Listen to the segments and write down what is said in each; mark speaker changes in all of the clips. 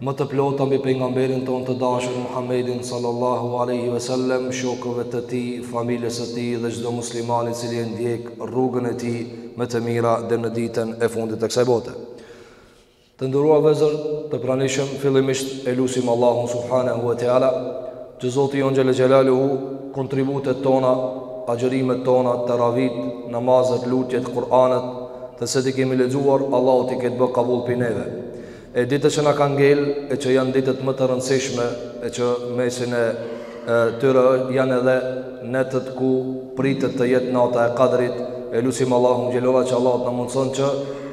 Speaker 1: Më të plota mbi pejgamberin tonë të dashur Muhammedin sallallahu alaihi wasallam, shokëve të tij, familjes së tij dhe çdo muslimani i cili e ndjek rrugën e tij me të mira deri në ditën e fundit të kësaj bote. Të nderuar vëllezër, të pranishëm fillimisht e lusim Allahun subhanahu wa taala që Zoti jonë xhele xhelaluhu kontributet tona, agjërimet tona, teravitë, namazet, lutjet, Kur'anet, të se t'i kemi lexuar, Allahu t'i ketë bë kabul për neve. E ditët që na kanë ngel e që janë ditët më të rëndësishme e që mesin e tyre janë edhe netët ku pritet të jetë nata e Kadrit e lusim Allahun xhelelalu që Allahu të na mundëson që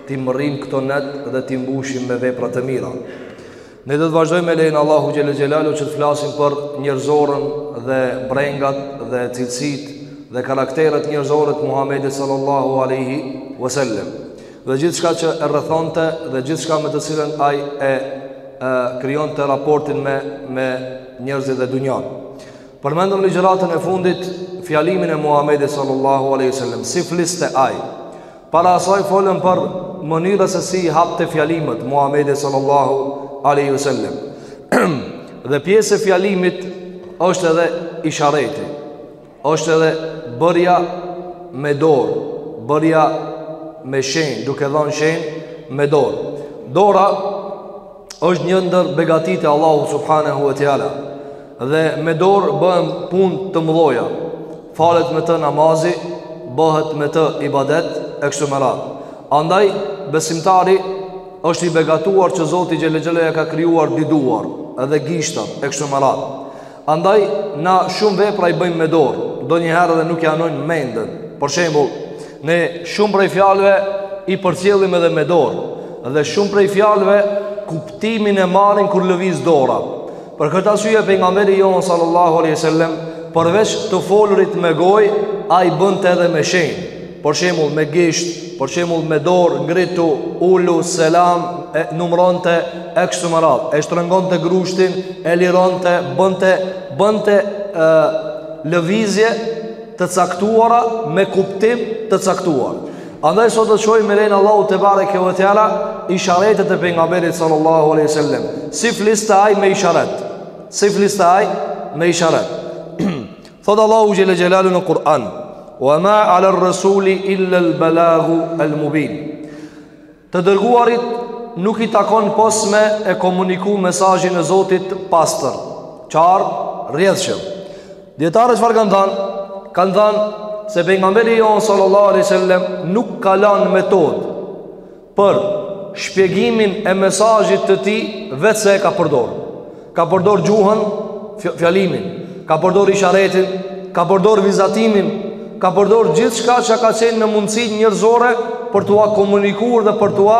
Speaker 1: t'i mërrim këto netë dhe t'i mbushim me vepra të mira. Ne do të vazhdojmë me lejnë Allahut xhele xhelalu që të flasim për njerëzoren dhe brengat dhe cilësitë dhe karakteret njerëzore të Muhammedit sallallahu aleyhi vësallem. dhe gjithçka që e rrethonte dhe gjithçka me të cilën ai e krijonte raportin me me njerëzit dhe dunjan. Përmendëm ligjëratën e fundit fjalimin e Muhamedit sallallahu alaihi wasallam, si fliste ai. Para asaj folëm për mënyrën se si i hapte fjalimet Muhamedi sallallahu alaihi wasallam. dhe pjesë e fjalimit është edhe ishareti. është edhe bërja me dorë, bërja me shenjë, duke dhënë shenjë me dorë. Dora është një ndër begatitë e Allahut subhanahu wa taala. Dhe me dorë bëhen punë të mëdha. Falet me të namazi, bëhet me të ibadet e kështu me radhë. Andaj besimtari është i begatuar që Zoti xhele xhelalu ia ka krijuar dy duar, edhe gishtat e kështu me radhë. Andaj, na shumë vepra i bëjmë me dorë, ndonjëherë dhe nuk ia vnojmë mendën. Për shembull, ne shumë prej fjalve i përcjellim edhe me dorë, dhe shumë prej fjalve kuptimin e marrin kur lëviz dora. Për këtë arsye pejgamberi jonë sallallahu aleyhi sallem, përveç të folurit me gojë, ai bënte edhe me shenjë. Për shembull me gisht, për shembull me dorë ngritu, ulu, selam, e numronte e kështu me radhë. E shtrëngonte grushtin, e lironte, bënte bënte ë lëvizje të caktuara me kuptim të caktuar. Andaj sot do të shohim me lejen e Allahut tebareke ve teala isharetet e pejgamberit sallallahu alaihi wasallam. Si fliste ai me isharet? Si fliste ai me isharet? Thotë Allahu xhele xhelalu në Kur'an, "Wa ma 'ala ar-rasuli illa al-balaghu al-mubin." Të dërguarit nuk i takon pos me e komuniku mesazhin e Zotit pastër, qartë, rrjedhshëm. Dijetarët çfarë kanë thënë? Kanë thënë se pejgamberi jonë sallallahu alaihi wasallam nuk ka lënë metodë për shpjegimin e mesazhit të tij vetëm se e ka përdor ka përdor gjuhën fjalimin ka përdor isharetin ka përdor vizatimin ka përdor gjithçka çka ka qenë në mundësinë njerëzore për t'ua komunikuar dhe për t'ua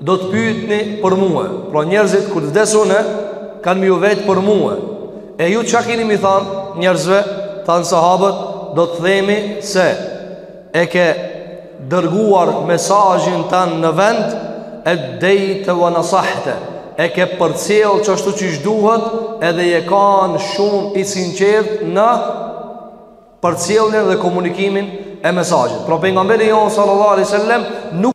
Speaker 1: do të pyetni për mua. Pra njerëzit kur vdesunë kanë me ju vet për mua. E ju çka keni me i thënë njerëzve, thanë sahabët, do të themi se e ke dërguar mesazhin tënd në vend e dejte wa nasahte. E ke përcjell qashtu siç duhet, edhe je kan shumë i sinqert në përcjelljen dhe komunikimin e mesazhit. Pra pejgamberi jon sallallahu alaihi wasallam nuk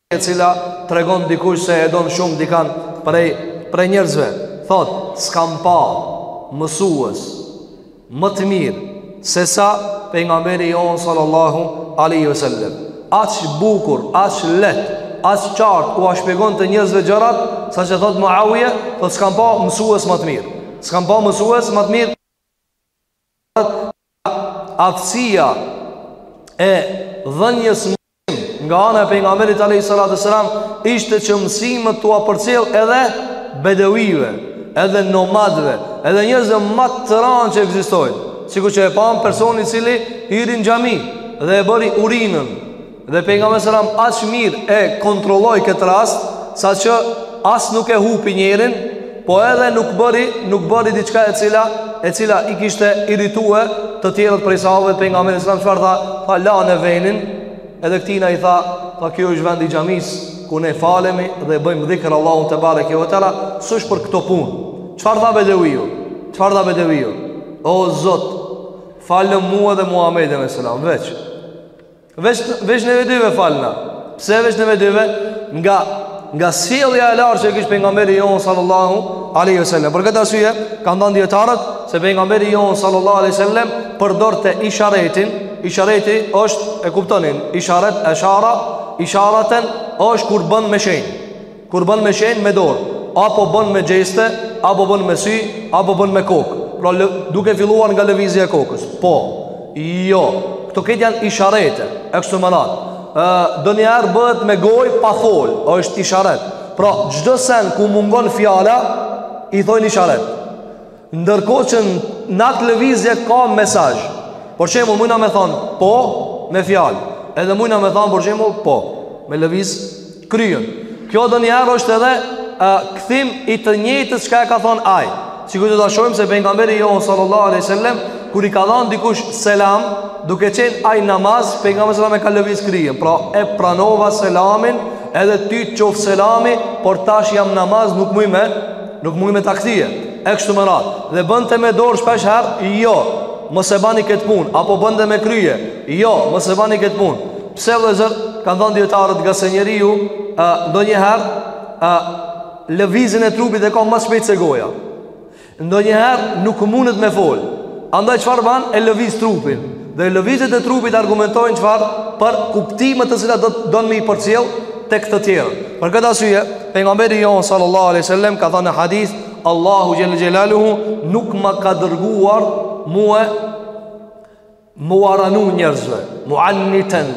Speaker 1: e cila tregon dikush se e don shumë dikan prej prej njerëzve thot s'kam pa mësues më të mirë se sa pejgamberi jon sallallahu alaihi wasallam aq bukur aq let aq qartë ua shpjegonte njerëzve gjërat sa që thot Muawiya thot s'kam pa mësues më të mirë s'kam pa mësues më të mirë aftësia e dhënies nga ana e pejgamberit alayhi salatu wasalam ishte që mësimet t'ua përcjell edhe bedewive, edhe nomadëve, edhe njerëzve më të rëndë që ekzistojnë. Sikur që e pam personi i cili hyri në xhami dhe e bëri urinën dhe pejgamberi sallallahu alajhi wasallam aq mirë e kontrolloi këtë rast, saqë as nuk e hupi njerin, Po edhe nuk bëri, nuk bëri diçka e cila, e cila i kishte irritue të tjerët prej sahabëve pejgamberi alejhi selam, çfarë tha, tha lane venin, edhe këtina i tha, tha kjo është vendi i xhamisë, ku ne falemi dhe bëjmë dhikër Allahun tebareke we teala, s'është për këto punë. Çfarë tha bedeviu? Çfarë tha bedeviu? O Zot, falëm mua dhe Muhammedin alejhi selam, veç. Veç veç neve dyve falna. Pse veç neve dyve? Nga nga sjellja e lartë që kish pejgamberi jon sallallahu alaihi wasallam. Për këtë arsye kanë thënë dijetarët se pejgamberi jon sallallahu alaihi wasallam përdorte isharetin, ishareti është e kuptonin, isharet eshara, isharaten është kur bën me shenjë. Kur bën me shenjë me dorë, apo bën me xheste, apo bën me sy, apo bën me kokë. Pra lë, duke filluar nga lëvizja e kokës. Po. Jo. Këto këtë janë isharete, e kështu me radhë. Ë, ndonjëherë bëhet me gojë pa fol, është isharet. Pra çdo sen ku mungon fjala i thonë isharet. Ndërkohë që në atë lëvizje ka mesazh. Për shembull, mujna me thanë po me fjalë. Edhe mujna me thanë për shembull po me lëviz kryen. Kjo ndonjëherë është edhe a, kthim i të njëjtës çka e ka thanë ai. Sikur do ta shohim se pejgamberi jonë sallallahu alaihi wasallam kur i ka dhanë dikush selam, duke qenë ai namaz, pejgamberi sallallahu alaihi wasallam e ka lëviz kryen. Pra e pranova selamin, edhe ty të qoftë selami, por tash jam namaz, nuk muj me Nuk muj me ta kthye. E kështu me radhë. Dhe bënte me dorë shpesh herë, jo, mos e bani këtë punë, apo bënte me krye, jo, mos e bani këtë punë. Pse vëllezër, kanë thanë dijetarët ngase njeriu ë ndonjëherë ë lëvizjen e trupit e ka ma shpejt se goja. Ndonjëherë nuk mundet me fol. Andaj çfarë ban? E lëviz trupin. Dhe lëvizjet e trupit argumentojnë çfarë për kuptime të cilat don me i përcjell tek të tjerë. Për këtë arsye, pejgamberi jonë sallallahu alaihi wasallam ka thanë në hadith, Allahu xhele xhelaluhu nuk më ka dërguar mua me ua ranu njerëzve, muanniten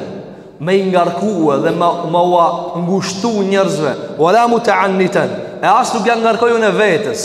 Speaker 1: me i ngarku edhe me, me ua ngushtu njerëzve, wala mutaanniten. E as nuk ja ngarkoj unë vetes.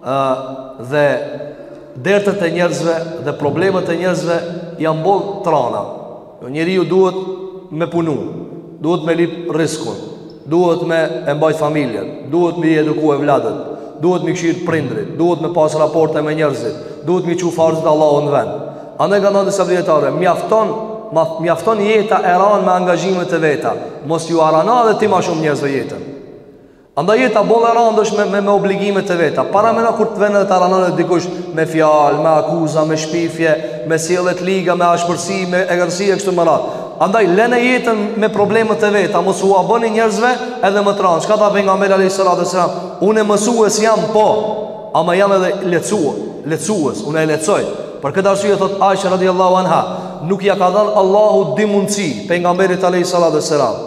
Speaker 1: ë dhe dertet e njerëzve dhe problemet e njerëzve janë boll t'rana. Njeriu duhet me punu, duhet me lyp rrizkun, duhet me e mbajt familjen, duhet me i eduku evladët, duhet me i kqyr prindërit, duhet me pas raporte me njerëzit, duhet me i çu farzet e Allahut në vend. Andaj kanë thanë disa dijetarë, mjafton, mjafton jeta e ranë me angazhimet e veta, mos jua rano edhe ti ma shumë njerëzve jetën. Andaj jeta boll e ranë është me, me, me obligimet e veta Paramendo kur të vjen edhe ta ranon edhe dikush Me fjalë, me akuza, me shpifje Me sjellje t'liga, me ashpërsi, me egrësi e kështu me radhë Andaj lene jetën me problemet e veta Mos ua bëni njerëzve edhe më të ranë Çka tha pejgamberi alejhi salatu selam Unë mësues jam po Ama jam edhe lehtësu, lehtësues Unë e lehtësoj Për këtë arsye thotë Aisha radiallahu anha Nuk ja ka dhanë Allahu dy mundësi pejgamberit alejhi salatu selam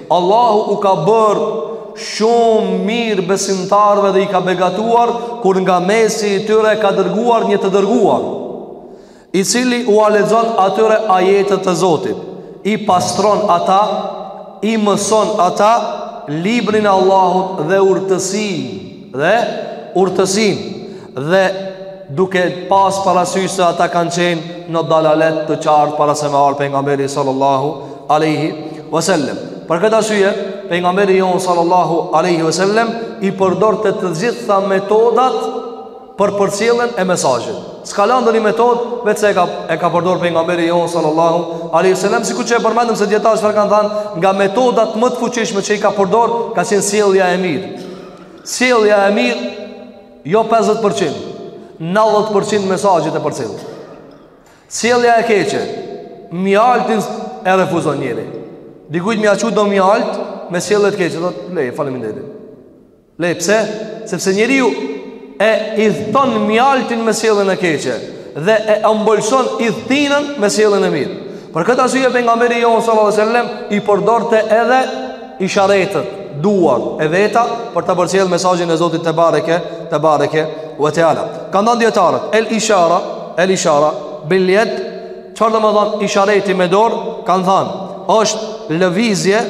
Speaker 1: Allahu u ka bërë shumë mirë besimtarëve dhe i ka begatuar kur nga mesi i tyre ka dërguar një të dërguar i cili ua lexon atyre ajetet të Zotit i pastron ata i mëson ata librin e Allahut dhe urtësi dhe urtësin dhe duke pas parasysh se ata kanë qenë në dalalet të qartë para se me ardhë pejgamberi sallallahu aleyhi vësallem. Për këtë arsye, pejgamberi jonë sallallahu aleyhi vësallem, i përdorte të gjitha metodat për përcjelljen e mesazhit. S'ka lanë një metod, veçse e ka, e ka përdor pejgamberi jonë sallallahu aleyhi vësallem, sikur që e përmendëm se dijetarët çfarë kanë thanë, nga metodat më të fuqishme që i ka përdor, ka qenë sjellja e mirë. Sjellja e mirë jo 50%, 90% mesazhet i përcjell. Sjellja e keqe, mjaltin e refuzon njeri. Dikujt me ia çu do mjalt me sjellje të keqe, thotë, "Lej, faleminderit." Lej, pse? Sepse njeriu e idhton mjaltin me sjellën e keqe dhe e ëmbëlson idhtinën me sjellën e mirë. Për këtë arsye pejgamberi jon sallallahu alajhi wasallam i përdorte edhe isharetën, duar e veta për ta përcjellë mesazhin e Zotit te bareke, te bareke we teala. Kan dhënë dietarët, el ishara, el ishara bil yad, çfarë domethanë ishareti me dorë? Kan thënë, është lëvizje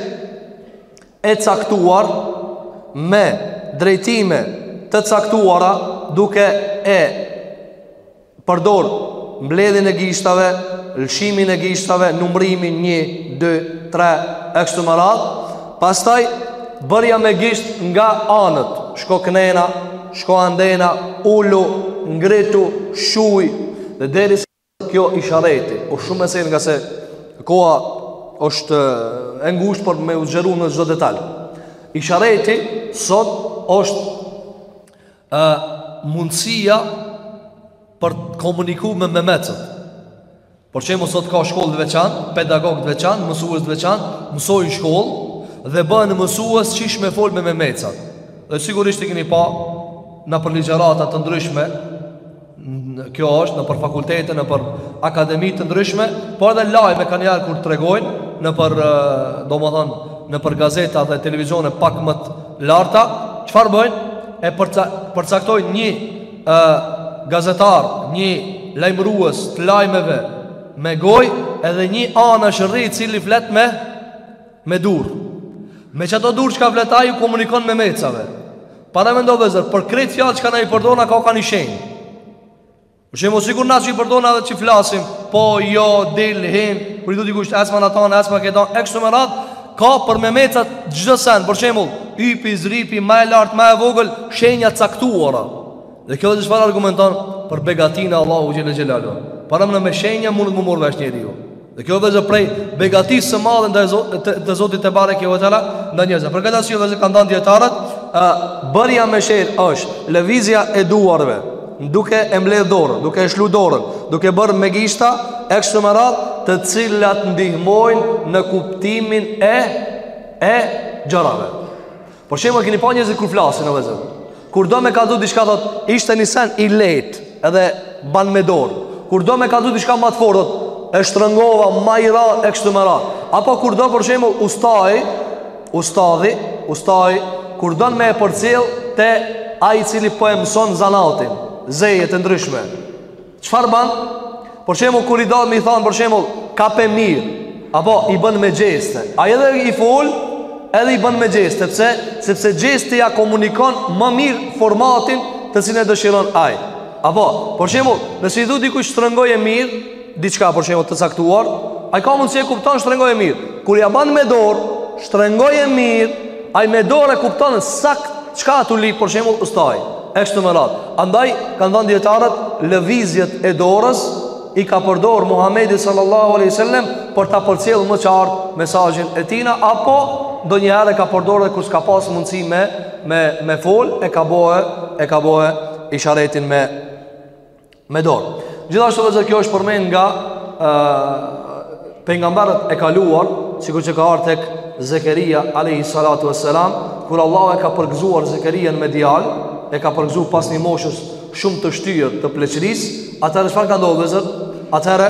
Speaker 1: e caktuar me drejtime të caktuara duke e përdor mbledhjen e gishtave, lëshimin e gishtave, numrimin 1, 2, 3 e kështu me radhë. Pastaj bërja me gisht nga anët, shko kënena, shko andena, ulu, ngritu, shuj dhe derisa Kjo ishareti është shumë, meselë ngase koha është e ngusht për me u zgjeru në çdo detal. Ishareti sot është e, mundësia për të komuniku me memecët. Për shembull sot ka shkollë të veçantë, pedagog të veçantë, mësues të veçantë, mësojnë shkollë dhe bëhen mësues qysh me folë me memecët. Dhe sigurisht i keni pa nëpër ligjërata të ndryshme, Kjo është nëpër fakultete, nëpër akademi të ndryshme, por edhe lajme kanihere kur tregojnë, nëpër, domethonë, nëpër gazeta dhe televizione pak më të larta, çfarë bëjnë? E përca, përcaktojnë një e, gazetar, një lajmërues të lajmeve me gojë, edhe një anash rri i cili flet me, Me dur Me qëto dur çka flet ai u komunikon memecave Paramendo vëllezër Për krejt fjalë çka na i përdorna ka ka një shenjë Për shembull sikur na që i përdorna dhe që i flasim Po, jo, dil, hin Kër i du t'i kushtë esma në tanë, esma këta E kështu me radhë Ka për memecat çdo sen Për shembull Hypi, zdrypi, ma e lartë, ma e vogël Shenja të caktuara Dhe kjo vëllezër çfarë argumenton Për begatinë e Allahut xhele xhelaluhu Paramendo me shenja mundet me marrë vesh njeri jo Dhe kjo vëllezër prej begatisë së madhe ndaj të Zotit te bareke we teala ndaj njerëzve. Për këtë arsye vëllezër kan thanë dijetarët, a, bërja me isharet është lëvizja e duarve, duke e mbledh dorën, duke e lëshu dorën, duke bërë me gishta, e kështu me radhë të cilat ndihmojnë në kuptimin e, e gjërave. Për shembull keni pa njerëzit kur flasin o vllezër Kur do me kallzu diçka thot Ishte një sen i lehtë Edhe ban me dorë Kur do me kallzu diçka ma të fortë thot E shtrëngova ma i ra e kështu me radhë Apo kur do për shembull ustai Ustadhi Ustai Kur do me e përcjell Te ai i cili po e mëson zanatin Zejet e ndryshme Çfarë ban? Për shembull kur i don me i thon për shembull kape mirë apo i bën me gjeste. Ai edhe i fol, edhe i bën me gjeste, pse? Sepse gjesti ja komunikon më mirë formatin të cilin e dëshiron ai. Apo, për shembull, nëse i thu dikujt shtrëngoje mirë, diçka për shembull të caktuar, ai ka mundësi e kupton shtrëngoje mirë. Kur ja bën me dorë, shtrëngoje mirë, Ai me dorë e kupton sakt çka a tu lyp, për shembull, ustai. E kështu me radhë. Andaj kanë thënë dijetarët lëvizjet e dorës i ka përdor Muhamedi sallallahu alaihi wasallam për ta përcjell më qartë mesazhin e tij apo ndonjëherë e ka përdorur kur s'ka pas mundësi me me me fol e ka bo e ka bo isharetin me me dorë. Gjithashtu vllezër kjo është përmend nga ë pejgamberët e kaluar, sikur që ka ardhur tek Zekeria alayhi salatu wassalam, kur Allahu e ka përgëzuar Zekerian me djalë, e ka përgëzuar pas një moshës shumë të shtyrë të pleqërisë, atëherë çfarë ka ndodhur vllezër? Atëherë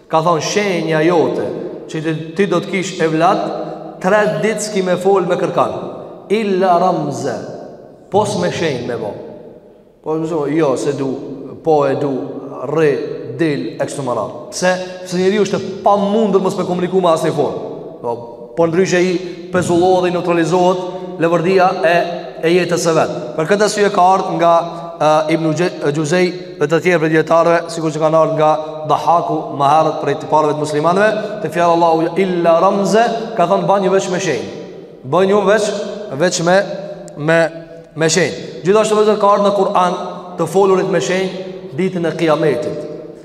Speaker 1: Ka thonë shenja jote Që ti, ti do të kesh evlat Tre ditë s'ki me fol me kërkan Illa ramze Pos me shenjë me bo Po e mëzua, jo s'e du Po e du, rri, dil, e kështu me radhë Pse, se njeri është e pamundur Mos me komuniku me asnjë formë po, por ndryshe i pezullohet dhe i neutralizohet levërdia e e jetës së vet. Për këtë arsye ka ardhur nga uh, Ibn Xhuzej dhe të tjerë prej dijetarëve, sikur që kanë ardhur nga Dahaku, ma herët prej të parëve të muslimanëve, te fjala e Allahut illa ramza, ka thënë banju veç me shenjë. Banju veç veç me me me shenjë. Gjithashtu vllezër ka ardhur në Kur'an të folurit me shenjë ditën e Kiametit.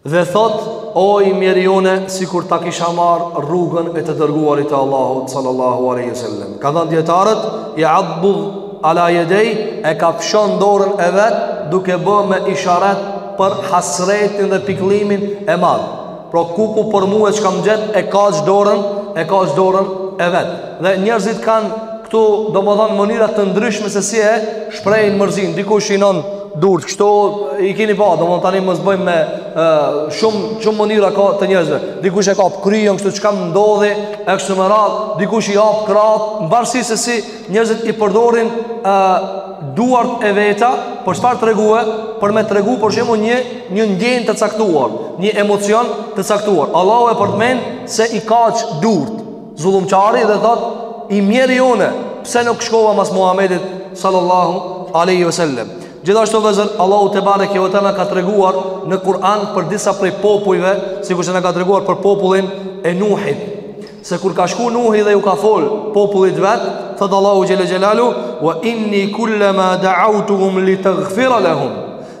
Speaker 1: Dhe thot, o i mjeri unë, sikur ta kisha marrë rrugën e të dërguarit të Allahut, sallallahu aleyhi sallam. Kanë thënë dijetarët, jeaddu ala jedej, e kafshon dorën e vet, duke bë me isharet për hasretin dhe pikllimin e madh. Pra kuku për mue çka m'gjet, e kaç dorën, e kaç dorën e vet. Dhe njerëzit kanë këtu, domethënë, mënyra të ndryshme se si e shprehin mërzinë. Dikush i vnon, Durt, kështu i keni pa, domethënë tani mos bëjmë me shumë, shumë mënyra ka të njerëzve. Dikush e kap kryen, kështu çka m'ndodhi, e kështu me radhë, dikush i hap krahët, në varësi se si njerëzit i përdorin e, duart e veta, për çfarë tregue, për me tregu, për shembull një, një ndjenë të caktuar, një emocion të caktuar. Allahu e përmend se i kaç durt. Zullumqari dhe thot I mjeri une Pse nuk shkova mas Muhammedit Sallallahu aleyhi ve sellem Gjithashtu vllezër Allahu tebareke ve teala na ka treguar Në Kur'an për disa prej popujve Sikurse na ka treguar për popullin e Nuhit Se kur ka shku Nuhi dhe ju ka fol Popullit vet Thot Allahu xhele xhelaluhu Wa inni kullema da'autuhum li tegfira lehum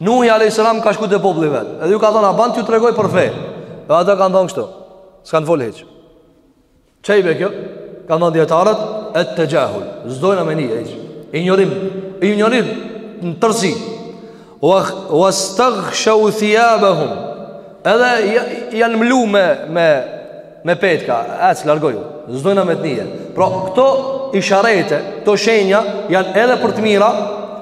Speaker 1: Nuhi alayhis salam ka shku te populli vet. Edhe ju ka thonë, "A ban t'ju tregoj për fe?" Dhe ata kanë thonë kështu. S'kan fol hiç. Ç'i bie kjo? Kanë thonë dijetarët, "Et tajahul." S'dojna me ni hiç. Injorim, injorim në tërsi. Wa wastaghshaw thiyabahum. Edhe janë mlu me me Me petka, ec, largoju, s'dojna me të nije. Pra, këto isharete, këto shenja, janë edhe për të mira,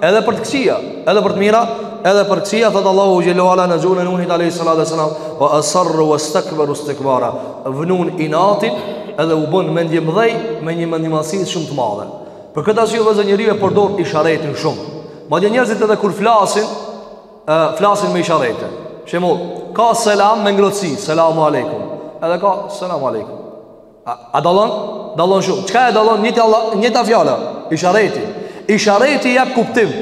Speaker 1: edhe për të këqija, edhe për të mira, edhe për të këqija, thotë Allahu xhele ve ala në gjuhën e Nuhit a.s. Ve esarru vestekberu istikbara, vënun inatin, edhe u bënë mendjemëdhej, me një mendjemadhësi shumë të madhe. Për këtë arsye vllezër njeriu e përdor isharetin shumë. Madje njerëzit edhe kur flasin, flasin me isharete. Shembull, ka selam me ngrohtësi, selamu alejkum. Edhe ka selamu alejkum. A, a dallon? Dallon shumë. Çka e dallon njëjta, njëjta fjalë, ishareti. Ishareti jep kuptim.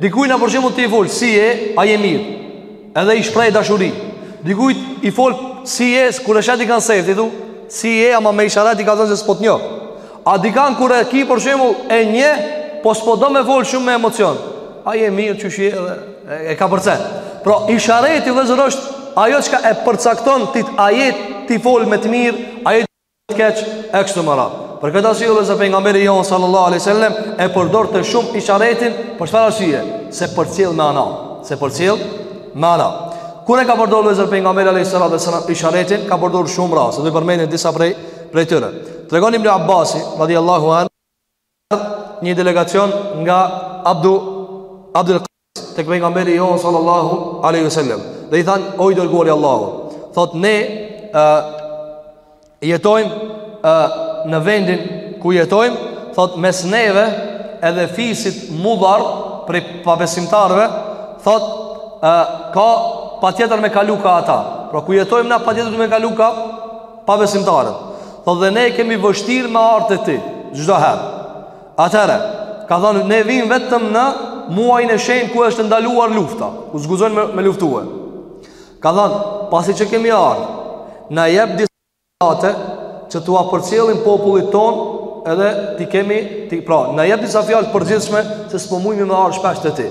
Speaker 1: Dikujt na për shembull ti i fol, si je, a je mirë. Edhe i shpreh dashuri. Dikujt i fol, si je, kur e sheh dikan sefti, thu, si je, ama me isharet i ka thënë se s'po të njoh. A dikan kur e ki për shembull e njeh Po s'po do me folë shumë me emocion A je mirë qysh je dhe e, e ka përcjell Pra ishareti vllezër është Ajo çka e përcakton ti A je t'i folë me të mirë A je të keq e kështu me radhë Për këtë arsye vllezër pejgamberi jonë sallallahu alai sallem E përdorte shumë isharetin Për çfarë arsye Se përcjell mana Se përcjell mana Kur e ka përdor vllezër pejgamberi alejhi salatu ve selam Isharetin ka përdor shumë raste do i përmendim disa prej prej tyre. Tregon Ibn Abbasi, radhiyallahu an, një delegacion nga Abdu Abdul Qais tek pejgamberi jon sallallahu alaihi wasallam. Dhe i than, o i dërguari i Allahut, thot ne ë jetojmë ë në vendin ku jetojmë, thot mes neve edhe fisit mudhar prej pabesimtarëve, thot ë ka patjetër me kalu ka ata. Pra ku jetojmë na patjetër me kalu ka pabesimtarët. Thotë dhe ne kemi vështirë me ardhë te ti, çdo herë. Atëherë, ka thonë, ne vim vetëm në muajin e shenjtë ku është ndaluar lufta, ku s'guxojnë me, me luftue. Ka thonë, pasi që kemi ardhë, na jep disa fjalë që t'ua përcjellim popullit ton edhe t'i kemi, t'i, pra, na jep disa fjalë të përgjithshme se s'po mujmi me ardhë shpesh te ti.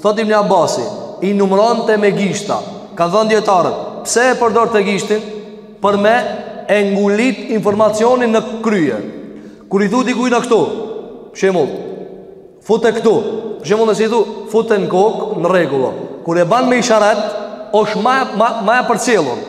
Speaker 1: Thot Ibn Abasi, i numronte me gishta Kanë thënë dijetarët Pse e përdorte gishtin? Për me e ngulit informacionin në krye Kur i thu dikujna këtu Shembull Fute këtu Shembull nëse i thu Fute në kokë në rregull o Kur e ban me isharet Osht ma, ma, ma e përcjellun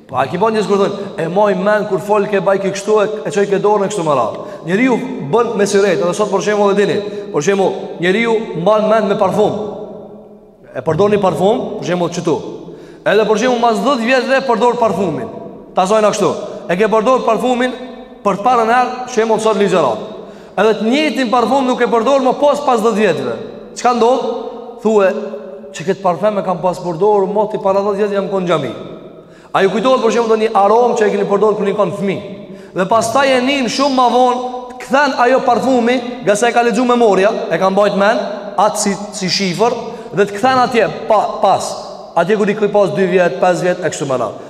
Speaker 1: Po a ki bon njerëz kur thojn e maj mend kur fol ke bajke kështu e, e çojke dorën kështu me radh. Njeriu bën me isharet, edhe sot për shembull e dini. Për shembull, njeriu mban mend me parfum. E përdor ni parfum, për shembull qitu. Edhe për shembull mas 10 vjetve përdor parfumin. Ta zojna kështu. E ke përdor parfumin për të parën herë, shembull sot n'ligjëratë. Edhe të njëjtin parfum nuk e përdor mo pos pas 10 vjetve. Çka ndodh? Thue, qe këtë parfum e kam pas përdorur moti para 10 vjetve jam kon n'xhami. A ju kujtohet për shembull një aromë që e keni përdorur kur ini kon fëmi? Dhe pastaj e nin shumë ma vonë, të kthen ajo parfumi, ngase e ka lexuar memoria, e ka mbajt mend atë si si shifër dhe të kthen atje pa pas. Atje ku dikur pas 2 vjet, 5 vjet e kështu me radhë.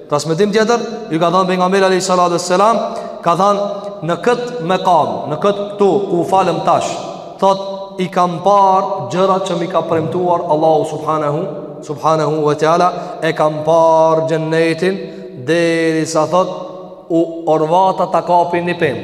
Speaker 1: Transmetim tjetër, ju ka thënë pejgamberi alayhi salatu wassalam, ka thënë në kët mekam, në kët këtu ku falem tash, thot i kam parë gjërat që m'i ka premtuar Allahu subhanahu subhanahu wa taala, e kam parë xhennetin derisa thot u orvata ta kapi një pemë.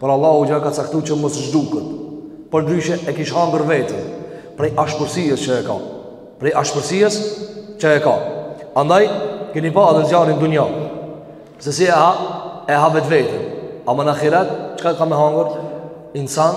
Speaker 1: Por Allahu gja ka caktu që mos zhduket Por ndryshe e kish hangër veten Prej ashpërsijës që e ka Prej ashpërsisë që e ka Andaj, keni pa edhe zjarrin n'dunja Se si e ha, e ha vetveten Ama në ahiret, çka ka me hangër? Insan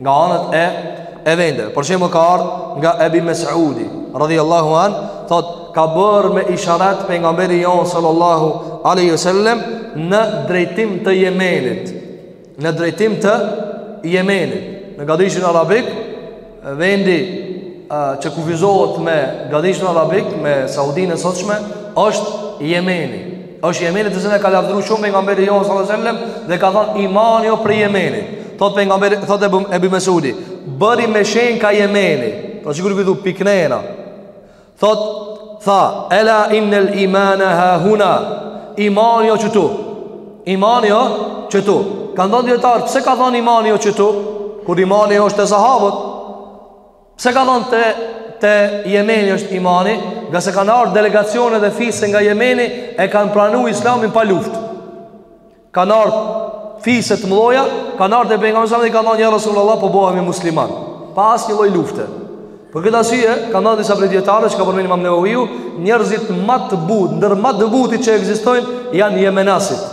Speaker 1: nga anët e e vendeve. Për shembull ka ardhur nga Ebi Mesudi, radhiyallahu an, thot ka bërë me isharet pejgamberi jonë sallallahu alaihi wasallam në drejtim të Jemenit. Në drejtim të Jemenit. Në gadishin arabik, vendi që kufizohet me gadishin arabik, me Saudinë e sotshme, është Jemeni. Është Jemeni të cilën e ka lavdëruar shumë pejgamberi jonë sallallahu alajhi wasallam dhe ka thënë imani o prej Jemenit. Thot pejgamberi, thot Ebu Mesudi, bëri me shenjë ka Jemeni. Po sikur këtu pikërisht. Thot tha ela innel imana ha huna. Imani o qitu. Imani o qitu. Kanë thënë dijetarët pse ka thënë imani o qitu? Kur imani është te sahabët. Pse ka thonë te, te Jemeni është imani Ngase kanë ardhë delegacione dhe fise nga Jemeni E kanë pranu islamin pa luftë Kanë ardhë fise të mdhaja Kanë ardhë te pejgamberi dhe i kanë thonë Ja Rasulullah po bohemi muslimanë Pa asnjë lloj lufte Për këtë arsye, kanë thonë disa prej dijetarëve Çka përmen imam Neveviu Njerëzit ma të butë Ndër ma të butit që ekzistojnë Janë jemenasit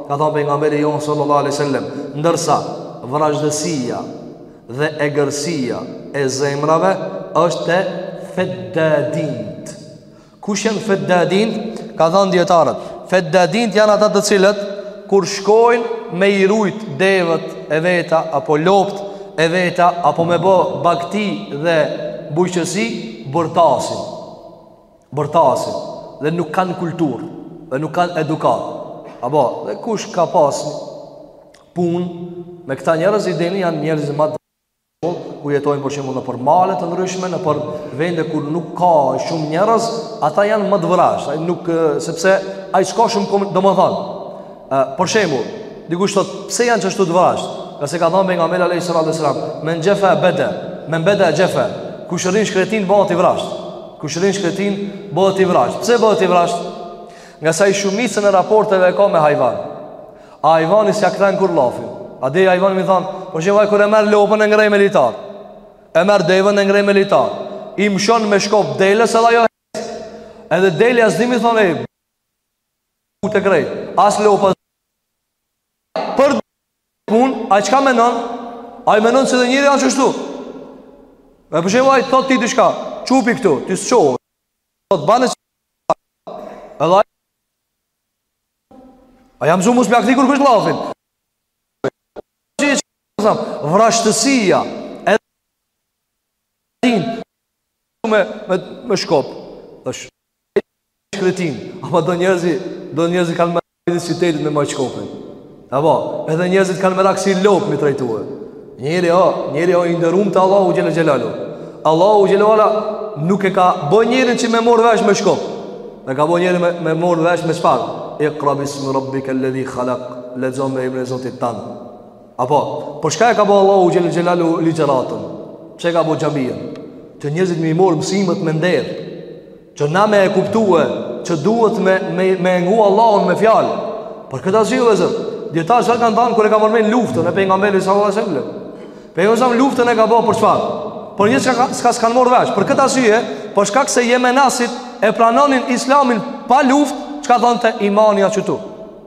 Speaker 1: ka thanë pejgamberi jon sallallahu alaihi wasallam, ndërsa vrazhdësia dhe egërsia e zemrave është te feddadint. Kush janë feddadint? Ka thanë dijetarët, feddadint janë ata të cilët kur shkojnë me i rujt devet e veta apo lopt e veta apo me bo bagti dhe bujqësi bërtasin. bërtasin dhe nuk kanë kulturë dhe nuk kanë edukat apo dhe kush ka pas pun me këta njerëz i din janë njerëzit atje ku jetojnë për shembull nëpër male të ndryshme nëpër vende ku nuk ka shumë njerëz ata janë ma të vrazhdë ai nuk sepse ai s'ka shumë domethënë për shembull dikush thot pse janë qështu të vrazhdë ngase ka thonë pejgamberi alejhi salatu ve selam men xhefa e beda men beda xhefa kush rri n'shkretinë bohet i vrazhdë Kush rri n'shkretinë, bohet i vrazhdë. Pse bohet i vrazhdë? Ngase ai shumicën e raporteve e ka me hajvan. A hajvani s'ja kthen kurrë llafin. Ai edhe hajvanit me i thonë, "Për shembull ai kur e merr lopën e ngrej me litar." E merr devën e ngrej me litar. I mshon me shkop delës edhe ajo. Edhe delja s'di me thonë, "Ej, u të krejt." As lopa. Për Pun, ai çka mendon? Ai mendon se dhe njeri asht qështu. E për shembull ai thot ti diçka, çu pi këtu, ti s'çohe. Thot banë si Edhe ai A jam zumë s'pja kthen kurrë kush llafin Vrazhdësia Edhe Din Me, me, me shkop N'shkretinë Ama do njerëzi Do njerëzi kanë me Edhe n'qytete me majt shkopin Apo, edhe njerëzit kanë merak si lopë m'i trajtue Njeri o, njeri o i nderum te Allahu Xhelle Xhelaluhu Allahu Teala nuk e ka bo njerin që me morë vesh me shkop E ka bo njerin me, me morë vesh me fjalë Iqra bismi rabbikel-ledhi khalak Lexo me emrin e Zotit tand Apo, për çka e ka bo Allahu Xhelle Xhelaluhu ligjeratën Pse ka bo xhaminë Që njerëzit me i morë mësimet me nder Që na me e kuptue Që duhet me, me, me e ngu Allahun me fjalë Për këtë arsye vllezër dijetarët çka kanë thanë kur e ka përmen luftën E pejgamberit salallahu alejhi ve selem Pejgamberi luftën e ka bo për çfarë Për njerëz që s'ka s'kanë morë vesh Për këtë arsye Për shkak se jemenasit e pranonin islamin pa luft Çka ka thonë imani a qëtu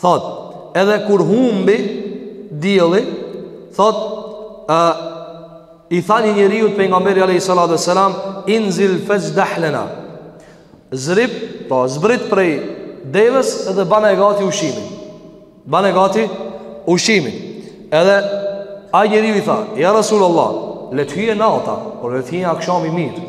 Speaker 1: Thot, edhe kur humbi dielli, thot, ë i tha ni njeriu pejgamberi alayhi salatu selam inzil fexhdah lena. Zbrit, po zbrit prej deves edhe bane gati ushqimin. Bane gati ushqimin. Edhe ai njeriu i tha, ja Rasulullah, le të hyjë nata, por le të hyjë akshami mirë.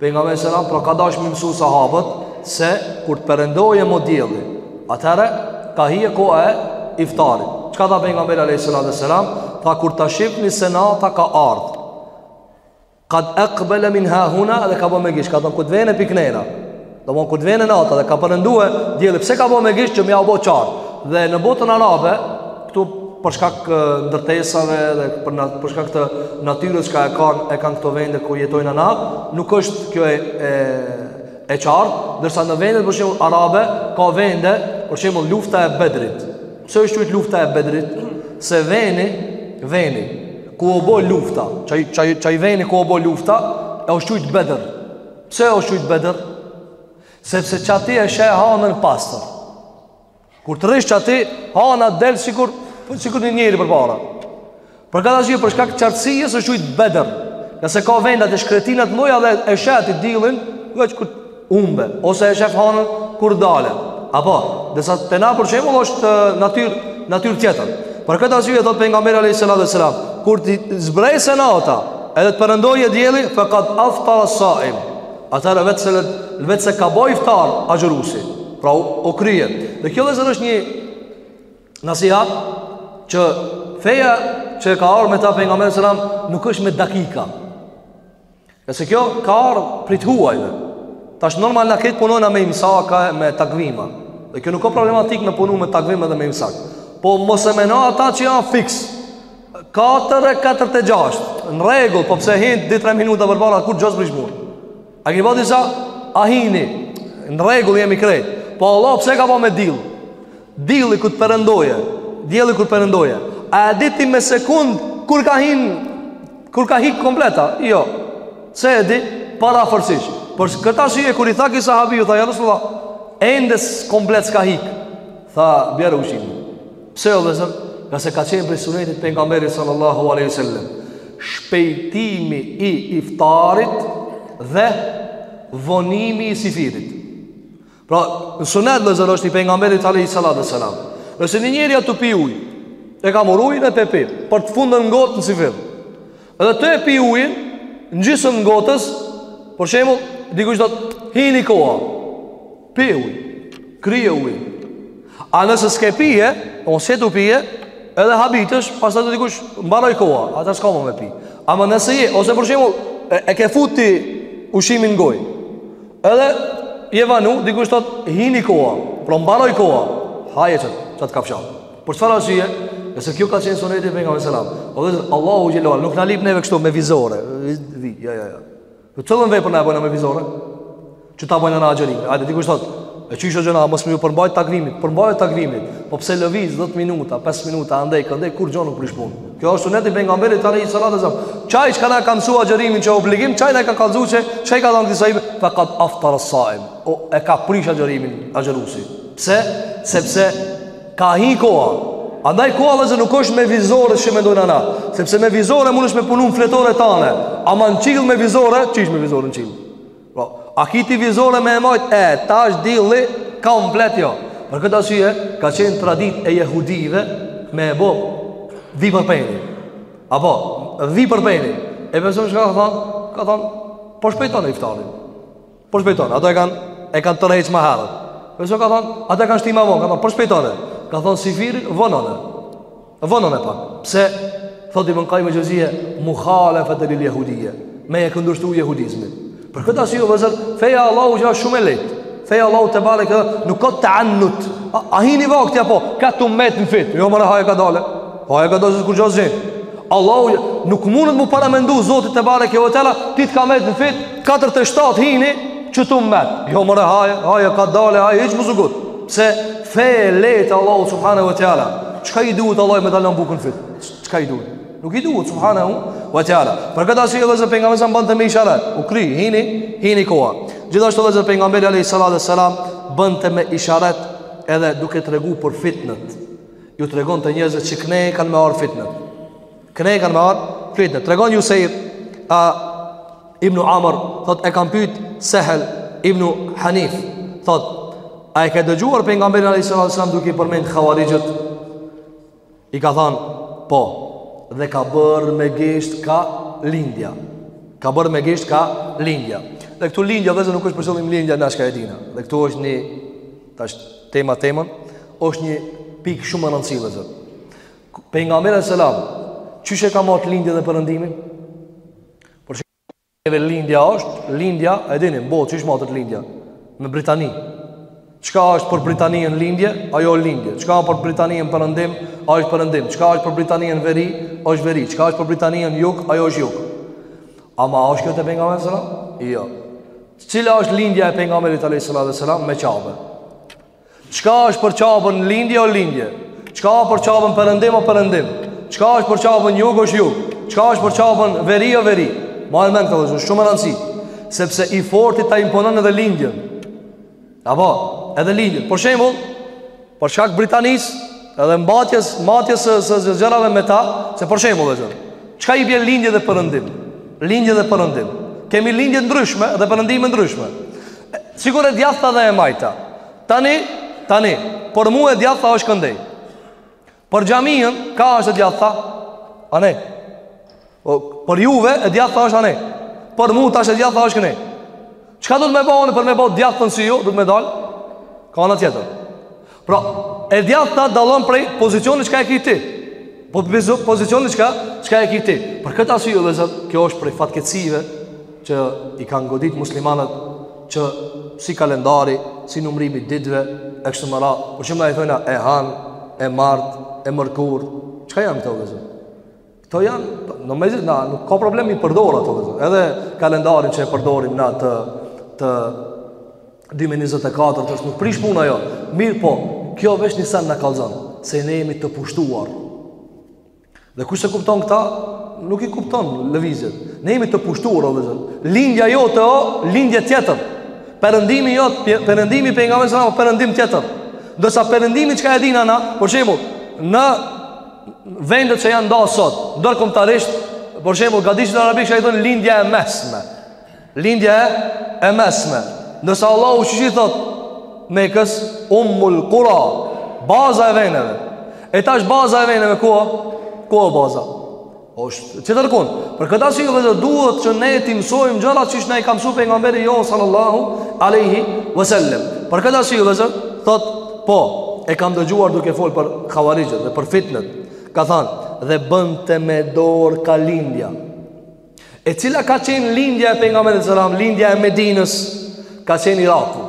Speaker 1: Pejgamberi selam pra ka dashur me mësu sahabët se kur të perëndoje dielli, atëherë ka hije koha e iftarit. Çka tha pejgamberi alayhis salam? Tha kur ta shihni se nata ka ardhur. Kad aqbala min ha huna dhe ka bën me gish, ka thon kur të vjen piknera. Domethon kur të vjen nata dhe ka perëndue dielli. Pse ka bën me gisht që me jau bo qartë. Dhe në botën arabe Këtu për shkak ndërtesave dhe për na, për shkak të natyrës që e kanë e kanë këto vende ku jetojmë na, nuk është kjo e e, e qartë, ndërsa në vende për shembull arabe ka vende, për shembull lufta e Bedrit. Pse është quajtur lufta e Bedrit? Se veni, veni ku u bë lufta, qaj qaj qaj veni ku u bë lufta, është quajtur Bedr. Pse është quajtur Bedr? Sepse qaty e sheh hanën pastër. Kur të rrish qaty, hana del sikur po sikur një njeri përpara. Për këtë arsye për shkak të qartësisë është qujt Bedër. Nëse ka venda te shkretinat më ja dhe e sheh ti dillin, veç kur humbe ose e shef hanën kur dale. Apo, derisa te na për shembull është natyrë natyrë tjetër. Për këtë arsye thot pejgamberi alayhis salam, kur të zbrese nata, edhe të perëndojë dielli, faqad aftar as-saim. Atëherë vetë se vetë se ka boj iftar agjëruesi. Pra u, u krye. Dhe kjo vllezër është një nasihat, që feja që ka ardh me ta pejgamberi selam nuk është me dakika. Se kjo ka ardh prej të huajve. Tash normal na këtu punojna me imsaka e me takvima. Dhe kjo nuk ka problematik me punu me takvima dhe me imsak. Po mos e meno ata që janë fiks. 4 e 4 e 6. Në rregull, po nëse hin 2-3 minuta përpara, kur gjësë brishmur. A ki pa disa a hini Në rregull jemi krejt Po Allah pse ka pa me dill Dilli kur të perëndoje Dilli kur të perëndoje A e di ti me sekund Kur ka hin Kur ka hik komplet a jo S'e di Përafërsisht Por kët arsye Kur i tha ky sahabi I tha ja Rasulullah Ende komplet s'ka hik Tha bjerë ushqimin Pse o vllezër? Ngase ka qenë prej sunetit pejgamberit sallallahu aleyhi sallam Shpejtimi i iftarit dhe vonimi i syfyrit Pra në sunet vllezër është i pejgamberit aleyhi salatu wa sallam Nëse një njeri është te pi uj E ka marr ujin e te pi Për të fundën gotë në syfyr Edhe te pi ujin Në gjysën e gotës për shembull Dikush thot hini koha Pi ujë, kryje ujin. A nëse s'ke pi, ose je tu pi, edhe habitesh, pastaj thot dikush mbaroj koha, atëherë s'ka më me pi. Ama nëse je, ose për shembull, e, e ke fut ti ushqimin në gojë. Edhe je vanu, dikush thot hini koha, pra mbaroj koha, haje qat, qat kafshatë. Për çfarë arsye? Se kjo ka qenë suneti i pejgamberit sallallahu alajhi wasallam. Allahu xhelalu nuk na lip neve kështu me vizore. Vi, jo, jo, jo. Në cilën vepër na e bojna me vizore Që ta bojna në agjerim Ajde, dikush thot E qysh hoxhë, na mos me ju përmbajt takvimit Përmbajt takvimit Po pse lëviz 10 minuta, 5 minuta, andej, këndej Kurgjo nuk prish punë Kjo është suneti i pejgamberit alejhi salatu ue selam Qaj çka na e ka mësu agjerimin që obligim Qaj na ka kallzu që Qaj ka thanë këti sahabe Fekad aftara saim O e ka prish agjerimin Agjeruesi Pse? Sepse Ka hi koha. Andaj koha vëllezër nuk është me vizore që mendojna na. Sepse me vizore mundesh ti me punu në fletore tane. Ama në qill me vizore, qysh me vizore në qill? Po, a ki ti vizore me e mat? E, tash dilli, komplet jo. Për këtë arsye, ka qenë traditë e jehudive me e bo fi për pejni. Apo, fi për pejni. E pejgamberi çka ka thonë? Ka thonë, përshpejtone iftarin. Përshpejtone, ata e kanë e kanë tërheq më herët. Për shkak ka thon, ata kanë shti ma vonë, ka thon, përshpejtone. Ka thon syfyrin vonone. Vonone pak. Pse thot Ibn Qayyim al-Jawziyya mukhalafatan lil yahudiyya, me e kundërshtu jehudizmin. Për këtë arsye vëllezër, feja e Allahut është shumë e lehtë. Feja e Allahut tebareke nuk ka të annut. A, a hini vakti apo ka të mbet në fyt. Jo more haje kadalë. Haje kadalë kurgjo s'o. Allahu nuk mundet mu paramendu Zoti tebareke ue teala, ti të ka mbet në fit, 4 të 7 hini qëtu mbet. Jo more haje, haje kadale, haje hiç mos u ngut. Se fe e lehtë Allahu subhanahu wa taala. Çka i duhet Allahu me ta lon bukën n'fyt? Çka i duhet? Nuk i duhet subhanahu wa taala. Për këtë arsye vëllezër pejgamberi s.a. bante me isharet. U kry hini, hini koha. Gjithashtu vëllezër pejgamberi alayhi salatu wassalam bënte me isharet edhe duke tregu për fitnet. Ju tregonte njerëzve që këne kanë me ardh fitnet. Këne kanë me ardh fitnet Tregon Jusejr A Ibnu Amr Thot e kam pyt Sehel Ibnu Hanif Thot A e ke dëgjuar pejgamberin alejhi salatu ue selam duke i përmend havarixhët I ka than Po Dhe ka bërë me gisht ka lindja Ka bërë me gisht ka lindja Dhe këtu lindja vëllezër nuk është për qëllim lindja na çka e dina Dhe këtu është një Tash tema temën është një pikë shumë me rëndësi vëllezër Pejgamberi alejhi selam, çish e ka mat lindjen dhe perëndimin? Por çka lindja është? Lindja, e dini, n'botë çish matet lindja në Britani. Çka është për Britaninë lindje? Ajo lindje. Çka për Britaninë perëndim? Ajo është perëndim. Çka është për Britaninë veri? Ajo është veri. Çka është për Britaninë jug? Ajo është jug. Ama është kjo te pejgamberi alejhi selam? Jo. Cila është lindja e pejgamberit alayhis salam me Qaben? Çka është për Qaben lindje o lindje Çka është për Qaben perëndim o perëndim Çka është për Qaben jug është jug Çka është për Qaben veri o veri Maje men këtë vëllezër shumë me rëndësi Sepse i forti ta imponën edhe lindjen Apo edhe lindjen Për shembull Për shkak Britanisë Edhe mbatjes, matjes së, së, së gjërave me ta, se për shembull vëllezër. Çka i bje lindje dhe përëndim? Lindje dhe përëndim. Kemi lindje të ndryshme dhe perëndime të ndryshme. Sikur e djathta dhe e majta. Tani, tani, për mu e djathta është këndej. Për xhaminë, ka është e djathta? Anej? Po, për juve e djathta asht anej. Për mua tash e djathta është knej. Çka duhet me ba për me ba djathtën si ju, duhet me dal ka ana tjetër. Pra, e djathta dallon prej pozicionit çka e ke ti. Po të bezo pozicionit çka, çka e ke ti. Për këtë arsye vëllezër, kjo është prej fatkeqësive që i kanë godit muslimanët që si kalendari, si numrimi ditëve e kështu me radhë. Për shembull, i thojna e hanë, e martë, e mërkur. Çka janë këto vëllezër? Këto janë, në mezi, na, nuk ka problem i përdor ato vëllezër. Edhe kalendarin që e përdorim na të, të 2024, është nuk prish puna jo. Mirëpo, kjo veç një sen na kallzon, se ne jemi të pushtuar. Dhe kush s'e kupton këta, nuk i kupton lëvizjet. Ne jemi të pushtuar, vëllezër. Lindja jote o lindje tjetër. Perëndimi jo, perëndimi pejgamberit sallallahu alajhi wasallam, perëndim tjetër. Ndërsa perëndimi çka e dina na, për shembull, në vendet që janë nda sot ndërkombëtarisht Për shembull, gadishullin arabik çka i thonë lindja e mesme Lindja e mesme Ndërsa Allahu qysh i thot Mekës Umul Kura Baza e veneve E tash baza e veneve Ku o? Ku o baza? Është çfarë dërgon? Për këtë arsye vëllezër duhet që ne t'i mësojmë gjërat qysh na i ka mësuar pejgamberi jon sallallahu alaihi wasallam. Për këtë arsye vëllezër thot po e kam dëgjuar duke fol për havarixhët dhe për fitnet. Ka thënë dhe bënte me dorë ka lindja. E cila ka qenë lindja e pejgamberit sallallahu alaihi wasallam, lindja e Medinës ka qenë Iraku.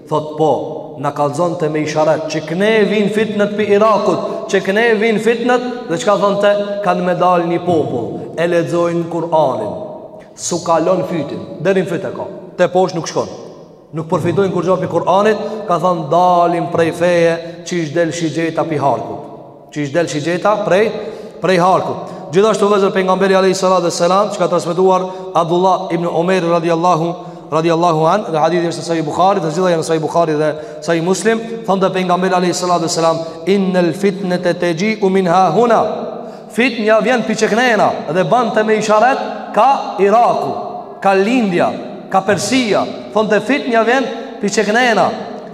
Speaker 1: Thot po, na kallzonte me isharet Qeknej vijnë fitnet pi Irakut Qeknej vijnë fitnet Dhe çka thonte kanë me dalë një popull E lexojnë Kur'anin S'u kalon fytin Deri n'fyt e ka Teposhtë nuk shkon Nuk përfitojnë kurgjo pi Kur'anit Ka thonë dalin prej feje Qysh del shigjeta pi harkut Qysh del shigjeta prej, prej harkut. Gjithashtu vëllezër pejgamberi alejhi salatu ve selam, çka transmeton Abdullah ibn Omer radiallahu, radiallahu an, dhe hadithi është në Sahih Bukhari, dhe gjitha janë në Sahih Bukhari dhe Sahih Muslim, thonte pejgamberi alejhi salatu ve selam, innel fitnete texhiu min ha huna, fitneja vjen pi qeknena, dhe bante me isharet, ka Iraku, ka Lindja, ka Persia, thonte fitneja vjen pi qeknena,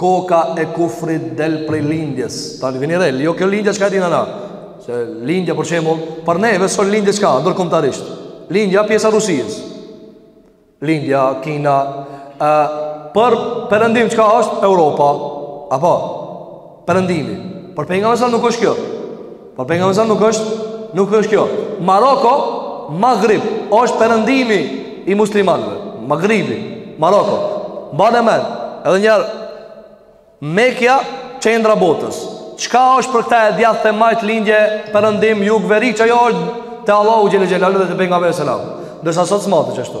Speaker 1: Koka e kufrit del prej lindjes. Tani vini re, jo kjo lindja çka e dina na. Se lindja për shembull, për neve sot lindja çka, ndërkombëtarisht. Lindja pjesa e Rusisë. Lindja, Kina, ë për perëndim çka është Europa. Apo Perëndimi. Por pejgamberi selam nuk është kjo. Por pejgamberi selam nuk është, nuk është kjo. Maroko, Maghrib, është perëndimi i muslimanëve. Maghribi, Maroko. Mbane mend, edhe një herë Mekja, qendra botës. Çka është për këta e djathtë e majtë lindje perëndim jug veri qajo është te Allahu xhele xhelaluhu dhe te pejgamberi selam. Ndërsa sot s'matet qashtu.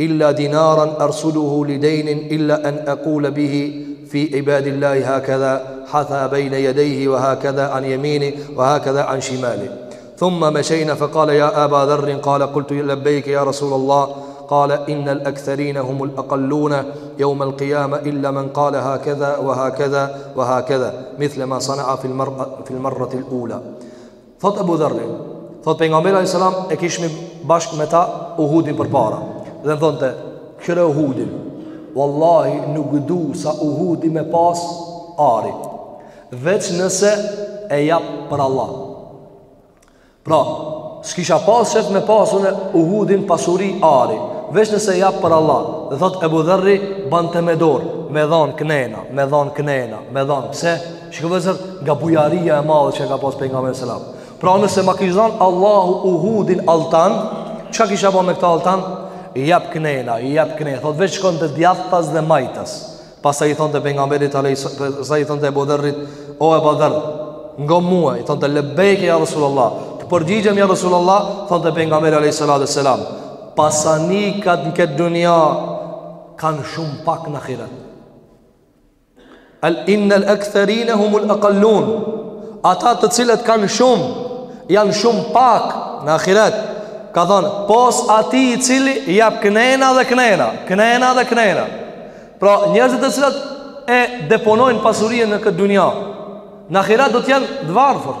Speaker 1: إلا دينارا أرسله لدين إلا أن أقول به في عباد الله هكذا حثى بين يديه وهكذا عن يمينه وهكذا عن شماله ثم مشينا فقال يا أبا ذر قال قلت لبيك يا رسول الله قال ان الاكثرين هم الاقلون يوم القيامه الا من قال هكذا وهكذا وهكذا مثل ما صنع في المره في المره الاولى Thot Ebu Dherri Thot pejgamberi a.s. e kishmi bashkë me ta Uhudin përpara Dhe m'thonte kqyre Uhudin Wallahi nuk du sa Uhudi me pas ari Veç nëse e jap për Allah Pra, s'kisha pas qejf me pas unë Uhudin pasuri ari Veç nëse e jap për Allah Dhe thot Ebu Dherri bante me dorë Me dhanë kënena, me dhanë kënena, me dhanë Pse? Shiko vëllezër nga bujaria e madhe që ka pas pejgamberi selam Pra nëse ma kishë dhanë Allahu Uhudin altan Çka kisha bo me këta altan? I jap kënena, i jap kënena Thot veç shkonte djathtas dhe majtas Pastaj i thonte pejgamberi Pastaj i thonte Ebu Dherrit O Eba Dherr Ngo mua I thonte lebejke ja Rasulallah Të përgjigjem ja Rasulallah Thonte pejgamberi alejhi salatu ve selam Pasanikat në këtë dunia Kanë shumë pak në ahiret Al inna al aktharina hum al aqallun. Ata të cilët kanë shumë, janë shumë pak në ahiret. Ka thënë, pos atij i cili jap kënena dhe kënena, kënena dhe kënena. Pra, njerëzit të cilët e deponojnë pasurinë në këtë dunja, në ahiret do të jenë të varfër.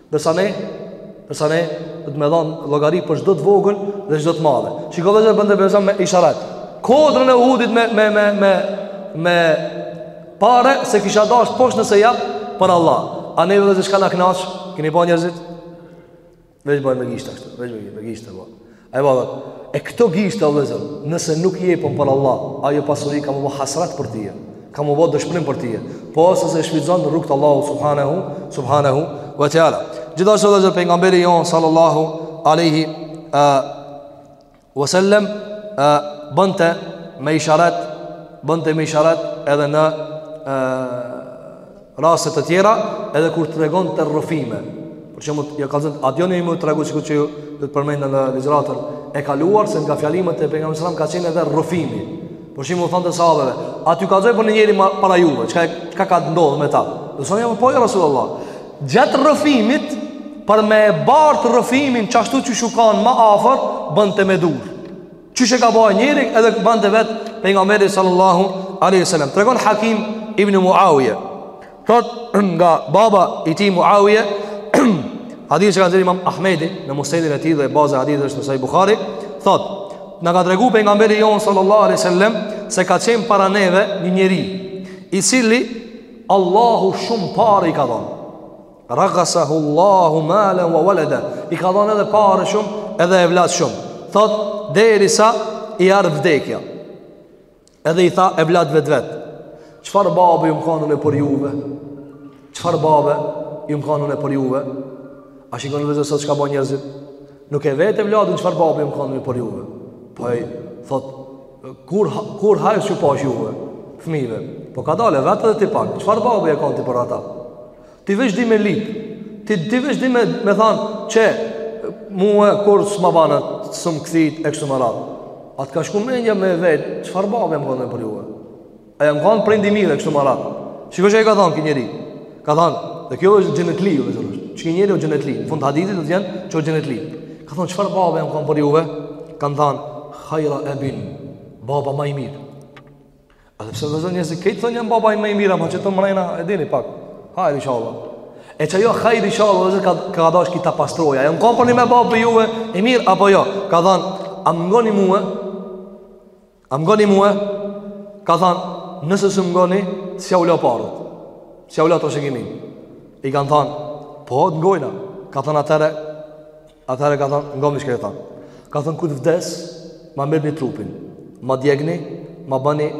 Speaker 1: Ndërsa ne, ndërsa ne, duhet me dhanë llogari për çdo të vogël dhe çdo të madhe. Shiko vëllezër bënte vëllezër me isharet. Kodrën e Uhudit me, me, me, me, me pare s'e kisha dasht pos nëse jap për Allah. A ne vëllezër çka na knaq, keni pa njerëzit? Veç ba me gishta ashtu, veç me gishta bo. E valla, e këto gishta vëllezër, nëse nuk i jep për Allah, ajo pasuri ka me u bo hasret për ti. Ka me u bo dëshpërim për ti. Po nëse s'e shfrytëzon n'rrugë t'Allahut subhanahu wa taala. Gjithashtu vëllezër pejgamberi jon sallallahu alaihi ë wa sallam ë bënte me isharet, bënte me isharet edhe në ë raste të tjera edhe kur tregonte rrëfime. Për shembull, ju kallzoj, a doni me u tregu sikur që ju do të përmendë në ligjëratën e kaluar se nga fjalimet e pejgamberit sallallahu alajhi wasallam ka qenë edhe rrëfimi. Për shembull, u thonte sahabëve, a t'ju kallzoj për një njeri para juve, çka çka ka ndodh me ta? Dhe thonin, po ja rasulullah. Gjatë rrëfimit për me e bartë rrëfimin qashtu qysh u kan ma afër, bënte me durë. Qysh e ka ba njeri edhe këban të vetë Pejgamberi sallallahu a.s. Tregon Hakim ibn Muawje Thot nga baba i tij Muawje Hadith që ka nxjerrë imam Ahmedi Në Musnedin e tij dhe baza e hadithit është në Sahih Bukhari Thot Na ka tregu Pejgamberi jonë sallallahu a.s. Se ka qenë para neve një njeri I cili Allahu shumë pare i ka dhonë Ragasahu Allahu malen wa walada. I ka dhonë edhe pare shumë, edhe evlad shumë. Thot derisa i ardh vdekja. Edhe i tha evladve t'vet. Çfarë babe jum kanë unë për juve? Çfarë babe jum kanë unë për juve? A shikoni vllezër sot çka bojn njerëzit? Nuk e vet evladin çfarë babe jum kanë unë për juve. Po ai thot kurrë kurrë hajr s'u pash juve fëmijëve. Po kadale vet edhe ti pak. Çfarë babe je kanë ti për ata? Ti veç di me lyp. Ti ti veç di me më thon që mua kurrë s'ma bana s'm kthit e kështu me radhë. A të ka shku mendja me vet, çfarë babe jam kanë për ju? A jam kanë prind i mirë e kështu me radhë. Shikoj çka i ka thon ky njeri. Ka thon, dhe ky është xhenetli, o vllezër. Çky njeri është xhenetli, në fund hadithit do të jenë çka xhenetli. Ka thon çfarë babe jam kanë për juve? Kan thon, "Khaira abin." Baba më i mirë. Edhe pse vllezër njerëz, kur t'thonë jam baba ma i mirë, ama çeto rrejna, e dini pak, hajr inshallah. E që jo, hajr inshallah, vllezër ka, ka dash ky ta pastrojë, a jam kon përnime babë për juve, i mirë, apo jo, ka thanë, a më ngoni mue, a më ngoni mue, ka thanë, nëse s'um ngoni, s'jau lo paret, s'jau lo trashëgimin, i kanë thanë, po, të ngojna, ka thanë atëhere, Atëherë ka thanë, ngomni çka ka than. Ka thanë, kur t'vdes, ma mirrni trupin. Ma djegni, ma bani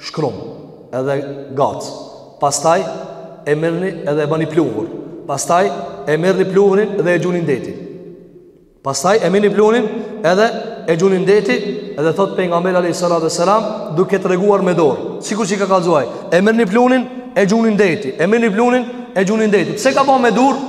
Speaker 1: shkrum, edhe gacë. Pastaj, e mirrni edhe e bani pluhur. Pastaj, e mirrni pluhurin edhe e gjuni n'deti. Pastaj, e mirrni pluhurin edhe e gjuni n'deti, edhe thot Pejgamberi alejhi salatu ve selam, duke treguar me dorë. Sikur që i ka kallzu ai, e mirrni pluhurin e gjuni n'deti. E mirrni pluhurin e gjuni n'deti. Pse ka bo me dorë?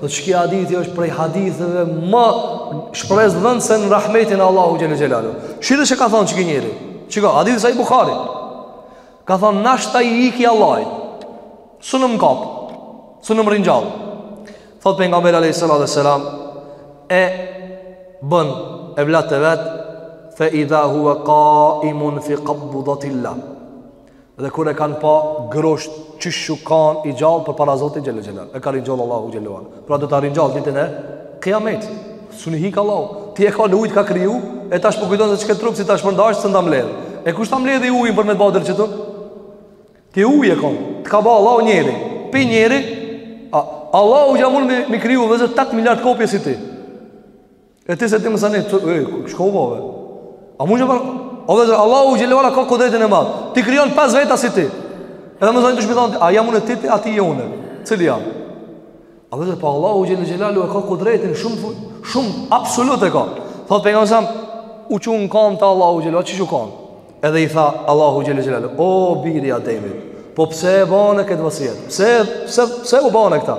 Speaker 1: Dhe çky hadithi është prej haditheve ma shpresëdhënëse në rahmetin e Allahut xhelle xhelaluhu. Shihe çka ka thonë çky njeri. Që ka, hadithi Sahih Bukhari. Ka thonë, nashta i iki Allahit. S'un më kap. S'un më ringjall. Thotë Pejgamberi alejhi salatu ve selam. E bën evlatët e vet. Fe idha huwa kaimun fi kabdatil-lah. Dhe kur e kanë pa grosht që shukan i gjallë përpara Zotit xhelle xhelal. E ka ringjallë Allahu xhelle xhelal. Pra do ta ringjallë ditën e kijametit. S'un i hik Allahut. Ti je kan ujë, t'ka kriju, e tash po kujton se çky trup si ta shpërndash s'un ta mbledh. E kush ta mbledhi ujin për me t'ba deri çetu? Ti ujë je kan. Të ka ba Allahu njeri. Pi njeri. A, Allahu ja mund me, me kriju vllezër 8 miliard kopje si ti. E ti se ti më sani, të, e, shko u bove. A mu që përë, o vëllezër, Allahu xhelle e ka kudretin e madh. T'i krijon 5 veta si ti. Edhe masanej të shmithon, a jam unë e titi, a ti je unë. Cili jam? A vëllezër, po Allahu xhelle xhelaluhu e ka kudretin, shumë, shumë, absolut e ka. Thot pejgamberi alejhi selam, u çu në kambë te Allahu xhelle, a që që kam? Edhe i tha Allahu xhelle xhelaluhu, o biri i Ademit, po pse e bane këtë vasijet? Pse, pse, pse e bane këta?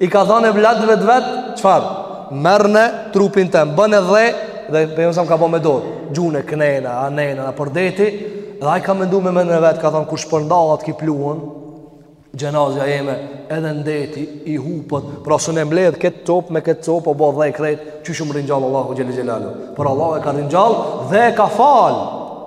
Speaker 1: I ka thënë evladëve të vet, çfarë? Merrne trupin tem, bone dhe, dhe pejgamberi alejhi selam ka ba me dorë, gjune kënena, anena, nëpër deti, dhe ai ka menduar me mendën e vet, ka thanë kur shpërndahet ky pluhun, xhenazja jeme edhe n'deti hupet pra s'un e mbledh këtë cop me këtë cop u bo dhe krejt qysh më ringjall Allahu xhelle xhelaluhu por Allahu e ka ringjallë dhe e ka falë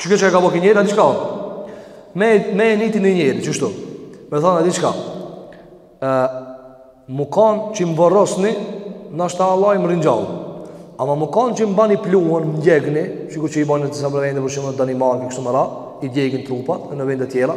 Speaker 1: Shiko çka ka bo ky njeri, a di çka o? Me, me e njëti ni njeri, qështu? Me thonë, a di çka? E, mu kanë që më vorrosni, nashta Allahi më ringjall. Ama mu kanë që më bani pluhun, më djegni, sikur që i bajnë n'disa vende, për shembull në Danimarkë, kështu me radhë, i djegin trupat, në vende tjera.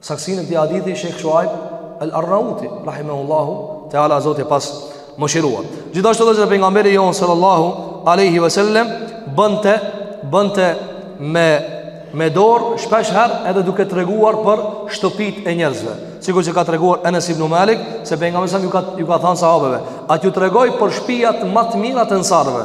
Speaker 1: Saktësinë e këtij hadithi Sheikh Shuaib Al-Arnauti, rahimahullahu teala Zoti e pastë mëshiruar. Gjithashtu edhe pejgamberi jonë sallallahu alaihi wasallam bënte bënte me me dorë shpesh herë edhe duke treguar për shtëpitë e njerëzve. Sikur që ka treguar Enes ibn Malik se pejgamberi alaihi salam ju ka ju ka thënë sahabeve, a t'ju tregoj për shpijat ma të mira të ensarëve?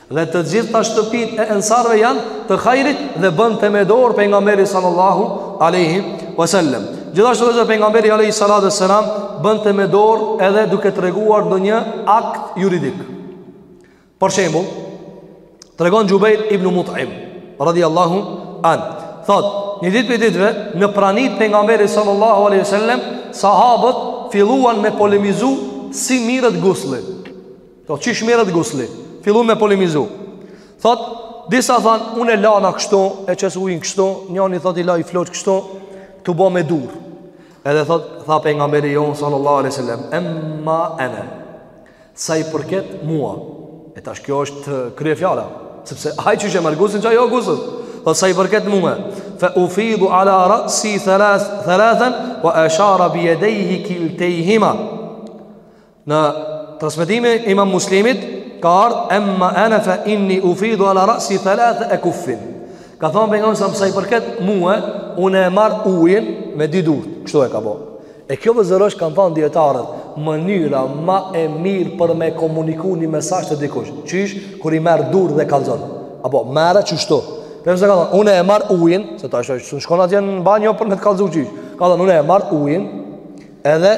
Speaker 1: Dhe të gjitha shtëpitë e Ensarëve janë të hajrit dhe bënte me dorë pejgamberi sallallahu alaihi wasallam. Gjithashtu edhe pejgamberi alaihi salatu wasalam bënte me dorë edhe duke treguar ndonjë akt juridik. Për shembull, tregon Xhubejr ibn Mut'im radhiyallahu an, thot, një ditë prej ditëve në prani të pejgamberit sallallahu alaihi wasallam, sahabët filluan me polemizu si mirret gusli. Po qysh merret gusli? Fillun me polemizu. Thot, disa than, unë lahna kështu, e qes ujin kështu, njëri thot i laj flokt kështu, tu bo me dur. Edhe thot, tha pejgamberi jonë sallallahu alaihi wasallam, "Emma ana." Sa i përket mua. E tash kjo është kryefjala, sepse ai qysh e merr guslin qajo o gusl. Po sa i përket mua, fa ufidu ala ra'si thalath thalathan wa ashara bi yadayhi kiltayhima. Në transmetimin e Imam Muslimit ka ardh emma ana fa inni ufidu ala ra'si thalath akuffin. Ka thënë pejgamberi sa i përket mua, unë e marr ujin me dy durt. Kështu e ka bo. E kjo vëllezër osht kanë thanë dijetarët, mënyra ma e mirë për me e komuniku një mesazh te dikush. Qysh kur i merr durt dhe kallzon. Apo merre qështu. Pejgamberi ka thënë, unë e marr ujin, se tash s'shkon atje në banjo për me të kallzu qysh. Ka thënë unë e marr ujin Edhe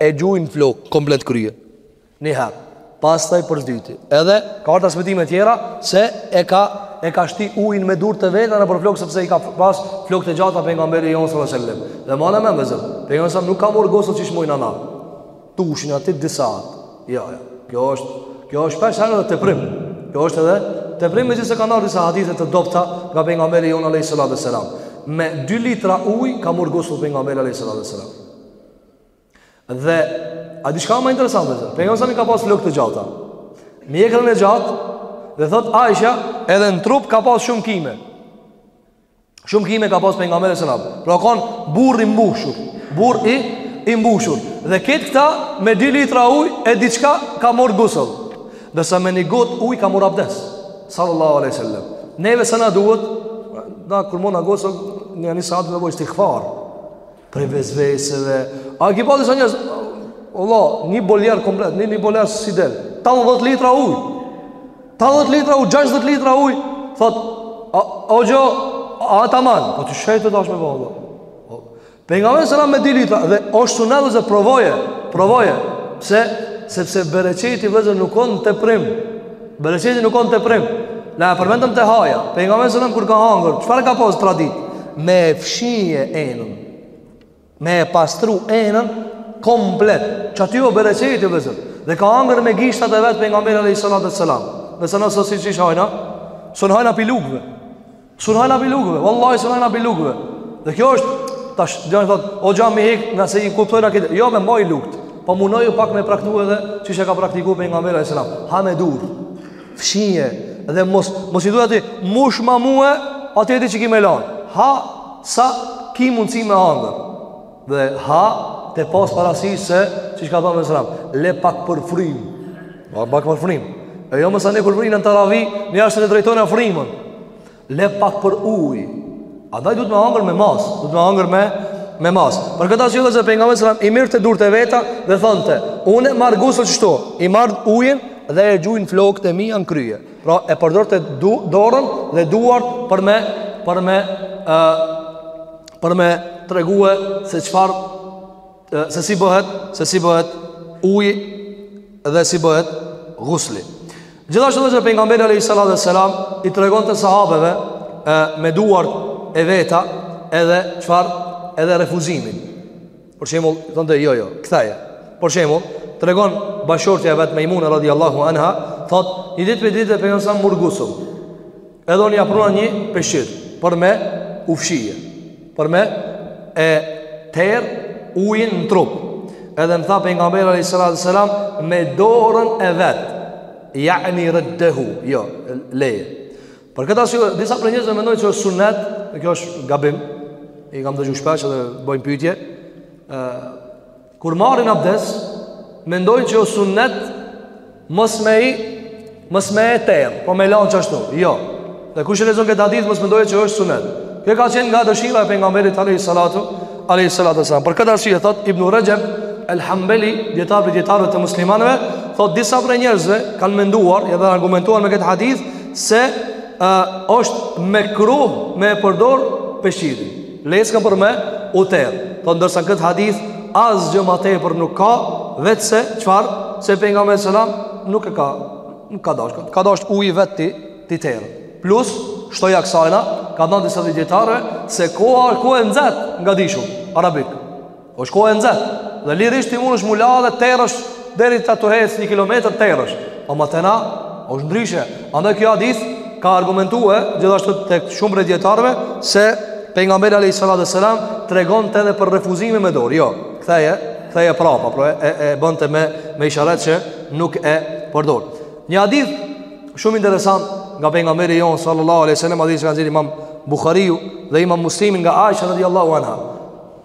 Speaker 1: e gjun në flok komplet kryen. Një herë, pastaj për së dyti. Edhe ka ardh transmetime të tjera se e ka e ka shti ujin me durt e veta nëpër flok sepse i ka pas flokt e gjata pejgamberi jon sallallahu alajhi wasallam. Dhe mala më vllezër. Pejgamberi nuk ka marrë gusul çish mojna na. Tushin atë disa. Jo, jo. Kjo është, kjo është shpeshherë edhe teprim. Kjo është edhe teprim megjithëse kanë ardh disa hadithe të dobta nga pejgamberi jonë alejhi salatu ve selam. Me 2 litra uj ka marrë gusul pejgamberi alejhi salatu ve selam. Dhe, a di çka ma interesant vllezër? Pejgamberi i ka pas flok të gjata. Mjekrën e gjatë dhe thot Aisha edhe në trup ka pas shumë kime. Shumë kime ka pas pejgamberi selam Pra ka kon burrë i mbushur Burrë i, i mbushur Dhe ketë këta me di litra uj E diçka ka morr gusull Ndërsa me një gotë uj ka morr abdes Sallallahu aleyhi sallam Neve sa na duhet Na kur morrna gusull Një një sahat me bo istigfar Prej vesveseve. A e ki pa disa njerëz? Vallah, një boljer komplet, një, një boljer s'i del. 80 litra ujë. 80 litra ujë, 60 litra ujë. Thot, a, hoxhë, a, a ta manë. Po të shëjtë të dash me bëllë. Po. Pejgamberi selam me 2 litra. Dhe është sunet vllezër provoje. Provoje. Se, sepse bereqeti vllezër nuk o në teprim. Bereqeti nuk o në teprim Na e përmendëm te haja Pejgamberi selam kur ka hangër Çfarë ka pas traditë Me e fshije enën Me e pastru enën Komplet Qaty o bereqeti vllezër Dhe ka hangër me gishtat e vet Pejgamberi alejhi salatu ve selam Dhe se na sot si çish hajna Sun hajna pi lugëve Sun hajna pi lugëve, vallahi, sun hajna pi lugëve. Dhe kjo është, tash, njani thot, hoxha m'i hek, nëse e kuptojna këtë, jo me mbajt lugt, po munoju pak me praktiku edhe, çish e ka praktiku pejgamberi, a.s. Ha me dur, fshije, dhe mos, mos i thuj atij, mushma mue, a ti e di që ki me lanë, ha, sa, ki mundësi me hangër. Dhe ha tu pas parasysh se çish ka thonë selam, le pak për frymë, pa, pak për frymë, e jo masanej kur vijn në teravi, ne jashtë e drejtojna frymën, le pak për uj, andaj duhet me hangër me masë, duhet me hangër me, me masë, për këta vllezër pejgamberi selam, i mirrte durt e veta dhe thonte, une marr gusul kështu, i marr ujin dhe e gjuj në flokët e mija në krye, pra e përdorte du, dorën dhe duart për me, për me, uh, për me tregue se çfarë se si bëhet, se si bëhet uji dhe si bëhet ghusli. Gjithashtu edhe pejgamberi alayhi salatu wasalam i tregonte sahabeve e, me duart e veta edhe çfarë edhe refuzimin. Për shembull, thonte jo jo, ktheje. Për shembull, tregon bashortja e vet Mejmuna radiallahu anha, thot, një ditë prej ditëve pejgamberi selam mur gusul. Edhe unë ia pruna një peshqir Për me u fshi Për me e ter ujin në trup Edhe më tha pejgamberi a.s. Me dorën e vet jani reddehu Jo, leje Për këtë arsye disa prej njerëzve mendojnë që është sunnet kjo është gabim I kam dëgju shpesh edhe bojnë pytje Kur marrin abdes, mendojnë që o sunnet mos me i mos me e terë, po me lanë qashtu, jo. Dhe kush e lexon këtë hadith, mos mendojë që është sunnet. Kjo ka qenë nga dëshira e pejgamberit Alejhi Salatu, Alejhi Salatu ve Selam. Për këtë arsye, thot Ibnu Rexhep, El Hambeli, dijetar prej dijetarëve të muslimanëve, thot disa prej njerëzve kanë menduar, edhe argumentuar me këtë hadith, se uh, është mekruh me e përdor peshqirin. Leckën për me u terë. Thot ndërsa këtë hadith, asgjë ma tepër nuk ka, veçse çfarë, se pejgamberi selam, nuk e ka, nuk ka dashtë, ka dashtë uji vetë t'i, t'i terë. Plus, shtoja kësajna, kanë thanë disa prej dijetarëve, se koha, koha e nxet n'Gadishull Arabik. Osht kohë e nxet. Dhe lirisht ti mundesh m'u la dhe teresh deri ta, tu hec 1 kilometër teresh. Ama te na osht ndryshe. Andaj kjo hadith ka argumentuar gjithashtu tek shumë prej dijetarëve se pejgamberi alayhi salatu sallam tregonte edhe për refuzimin me dorë. Jo, ktheje, ktheje prapa, pra e e bënte me me isharet që nuk e përdor. Një hadith shumë interesant nga pejgamberi jonë sallallahu alaihi wasallam, hadith që ka dhënë Imam Buhariu dhe Imam Muslimi nga Aisha radhiyallahu anha.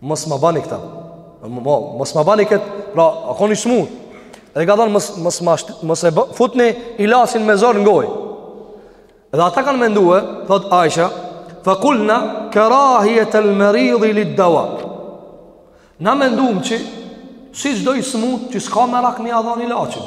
Speaker 1: Mos ma bani këta. Mos ma bani këtë, pra, u kon i smut. Dhe ka thonë, mos, mos, ma shti, mos e bë, futni ilaçin me zor n'gojë. Dhe ata kanë mendue, thot Aisha, fe kulna kerahijetul meridhi lid-deva. Na menduem që, si çdo i smut që s'ka merak me ia dhan ilaçin.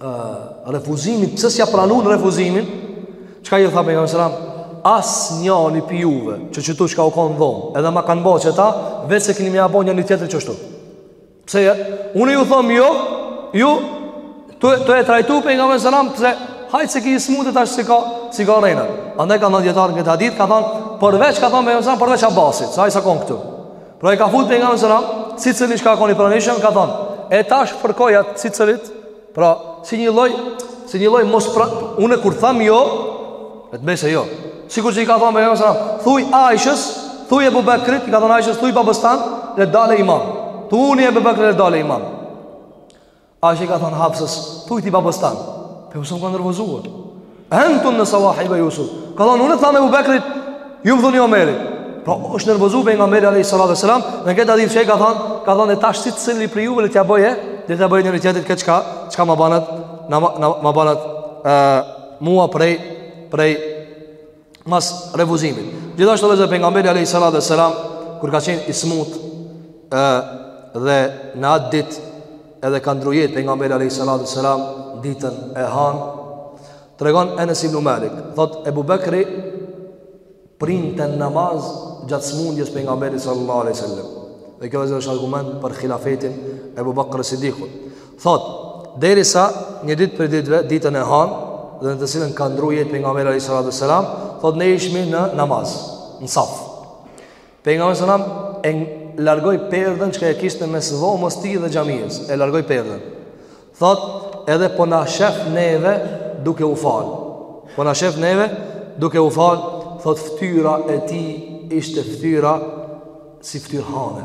Speaker 1: uh, refuzimin, pse s'ja pranun refuzimin, çka ju tha pejgamberi selam, asnjani pi juve, që qitu çka u kon n'dhomë, edhe ma kanë bo qeta, veçse kini me ia bo njani tjetrit qashtu. Pse unë ju thom jo, ju, tu e trajtu pejgamberin selam, pse, hajt se ky i smutë tash si ka, si ka rejnë. Andaj kanë than dijetarët në këtë hadith, ka thonë, përveç, ka thonë pejgamberi selam, përveç Abbasit, se ai s'a konë këtu. Pra e ka fut pejgamberi selam,
Speaker 2: secilin çka kon i pranishëm, ka thonë, e tash fërkoja secilit, pra si një lloj, si një lloj mos pra, une kur thamë jo, e t'mbese jo, sikur që i ka thonë pejgamberi selam, thuj Ajshës, thuj Ebu Bekrit, i ka thonë Ajshës, thuj babës tan, le dale imam, thujni Ebu Bekrit le dale imam, Aisha i ka thënë Hafsës, thuj ti babës tand. Pejgamberi selam ka nervozuar. Entunne sawahiba Yusuf. Ka thënë unë tham Ebu Bekrit, ju më thuni Omeri. Po është nervozuar pejgamberi alayhi salatu wasalam, në këtë hadith që ka thënë, ka thënë tash secili prej juve le t'ja bëje, le t'ja bëje njëri tjetrit këtë çka, çka më banat, na më banat ë mua prej prej mas refuzimit. Gjithashtu edhe pejgamberi alayhi salatu wasalam kur ka qenë i smut ë dhe në atë ditë edhe ka ndru jetë pejgamberi alayhi salatu wasalam ditën e hanë tregon Enes ibn Malik thot Ebu Bekri printe namaz gjatë smundjes pejgamberit sallallahu alaihi wasallam. Dhe kjo është argument për hilafetin Ebu Bekr Siddikut. Thot, derisa një ditë prej ditëve, ditën e hanë, dhe në të cilën ka ndru jetë pejgamberi alayhi salatu wasalam, thot, ne ishmi në namaz, në saf. Pejgamberi selam, e largoj perdhen çka e kishte në mes dhomës tij dhe xhamiës, e largoj perdhen. Thot, edhe po na shef neve duke u fal. Po na shef neve duke u fal, thot, ftyra e tij ishte ftyra si ftyrë hane.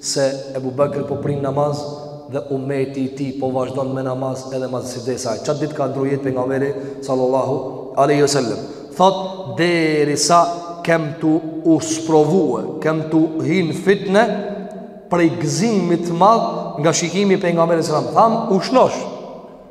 Speaker 2: se Ebu Bekri po prin namaz dhe umeti i tij po vazhdon me namaz edhe mas sjdesaj. Çat ditë ka ndru jetë pejgamberi sallallahu alaihi wasallam. Thot derisa kem tu u sprovue, kem tu hi n'fitne prej gëzimit madh nga shikimi i pejgamberit sallallahu alaihi wasallam. Tham u shnosh.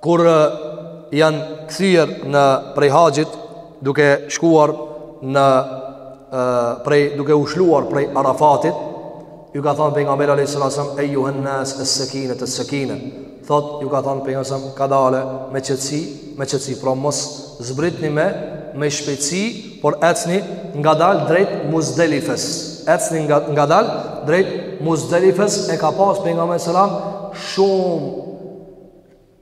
Speaker 2: Kur janë kthyer në prej haxhit duke shkuar në prej duke u lshuar prej Arafatit, ju ka thënë pejgamberi alayhis salam ejuhannas sekinete sekinete. Thot ju ka thënë pejgamberi selam kadale me qetësi, me qetësi, pra mos zbritni me me shpejtësi, por ecni ngadalë drejt Muzdelifes. Ecni nga ngadalë drejt Muzdelifes e ka pas pejgamberi selam shumë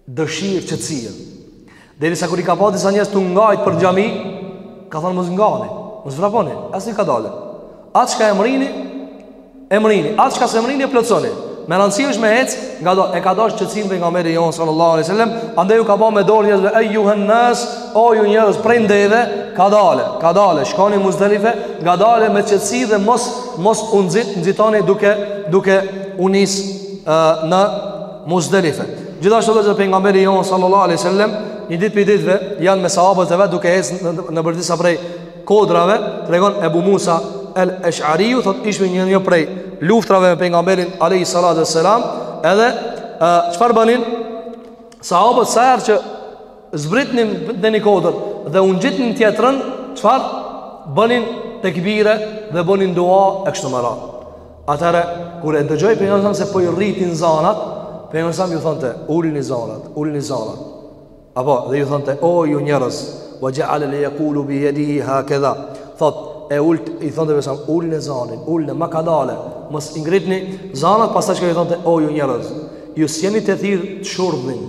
Speaker 2: dëshirë qetësinë. Derisa kur i ka pa disa njerëz tu ngajt për xhami, ka thënë mos ngani, mos vraponi, ecni kadale. Atë çka e mrrini, e mrrini, atë çka s'e mrrini e plotsoni. Me rëndësi është me ec, ngadal, e ka dash qetësinë pejgamberi jonë sallallahu alaihi wasallam, andaj ju ka ba me dorë njerëzve, ejuhannas, o ju njerëz, prej n'deve, kadale, kadale, shkoni Muzdelife, ngadale me qetësi dhe mos, mos u nxit, nxitoni duke, duke u nis uh, në Muzdelife. Gjithashtu edhe pejgamberi jonë sallallahu alaihi wasallam, një ditë prej ditëve janë me sahabët e vet duke ecë nëpër disa prej kodrave, tregon Ebu Musa el Ash'ariu, thotë ishmi në një prej luftrave me pejgamberin alaihi salatu wasalam, edhe çfarë banin? Sahabët sa herë që zbritnin në një kodër dhe u ngjitnin tjetrën, çfarë banin tekbire dhe banin dua e kështu me radhë. Atëherë, kur e dëgjoj për njësëm se po i rritin zanat, për njësëm ju thonë të, ullin i zanat, ullin i zanat. Apo, dhe ju thonë të, o ju njërës, vë gje alë le jekullu bi jedi i ha këdha. Thot, e ullt, i thonë të vësëm, ullin e zanin, ullin e makadale, mës ingritni zanat, pas të që ju thonë të, o ju njërës, ju s'jeni të thirë të shurdhin.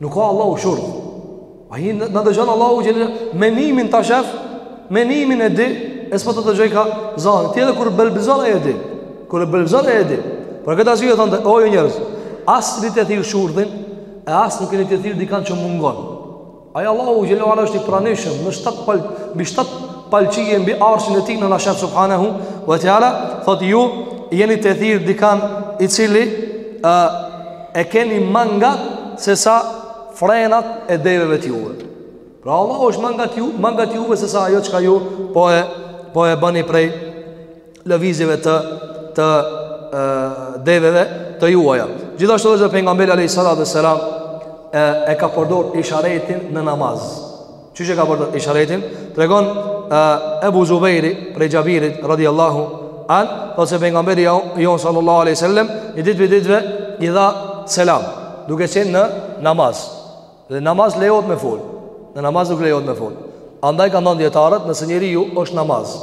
Speaker 2: Nuk a Allahu shurdh. Ai na na dëgjon Allahu që menimin ta shef, menimin e di, e s'po ta dëgjojka zanin. Ti edhe kur belbëzon e di. Kur e belbëzon e di. Për këtë arsye thonte, o ju njerëz, as jeni tu thirr shurdhin, e as nuk jeni tu thirr dikan që mungon. Ai Allahu xhelle xhelaluhu është i pranishëm, në shtat pal, mbi shtat palë qiej mbi arshin e tij ne na shef subhanahu wa taala, thotë ju jeni tu thirr dikan i cili ë E keni ma ngat se sa frenat e deveve të juve. Pra Allah është ma ngat juve, ma ngat juve se sa ajo çka ju po e po e bëni prej lëvizjeve të të e, deveve të juaja. Gjithashtu edhe pejgamberi alayhi salatu sallam e, e ka përdor isharetin në namaz. Qysh e ka bërë isharetin? Tregon uh, Ebu Zubejri prej Xhabirit radiallahu an, dhe se pejgamberi jonë sallallahu aleyhi sallem, një ditë prej ditëve i dha selam, duke qenë në namaz. Dhe namaz lejot me fol. Në namaz nuk lejot me fol. Andaj kanë thonë dijetarët nëse njeriu është namaz.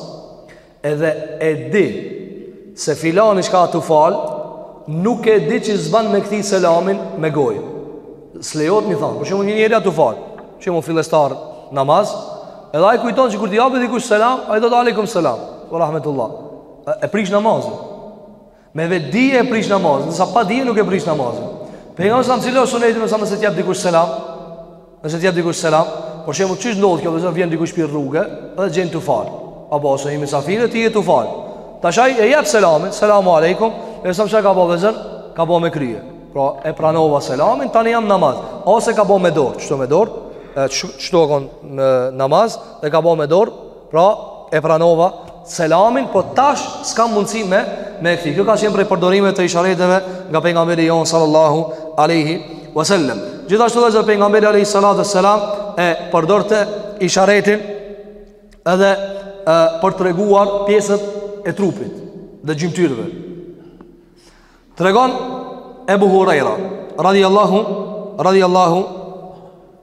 Speaker 2: Edhe e di Se filani ishka tu u fal Nuk e di që s'ban me kthy selamin me goj S'lejot me thonë Për shembull një njeri a tu u fal Që mu fillestar namaz Edhe ai kujton që kur t'i jep dikush selam Ai thotë alejkum selam ve rahmetullah E prish namazin Me vetëdije e prish namazin, ndërsa pa dije nuk e prish namazin. Pejgamberi alejhi selam cilë o sunetin mësëm nëse t'jep dikush selam, nëse t'jep dikush selam, për shembull qysh ndodhë kjo vllezër vjen dikush prej rruge dhe gjen tu u fal. Apo ose një musafir ti je tu u fal. Tash ai e jep selamin, selamu alejkum, pejgamberi alejhi selam çka ka bo vllezër, ka bo me krye. Pra e pranova selamin, tani jam namaz. Ose ka bo me dorë, qështu me dorë, qështu e konë në namaz, dhe ka bo me dorë, Pra, e pranova selamin, po tash s'kam mundësi me, me e kthy. Kjo ka qenë prej përdorimit të ishareteve nga pejgamberi jonë sallallahu aleyhi wasallam. Gjithashtu vllezër pejgamberi aleyhi sallatu selam e përdorte isharetin edhe e, për të treguar pjesët e trupit dhe gjymtyrëve. Tregon Ebu Hurajra, radiallahu, radiallahu,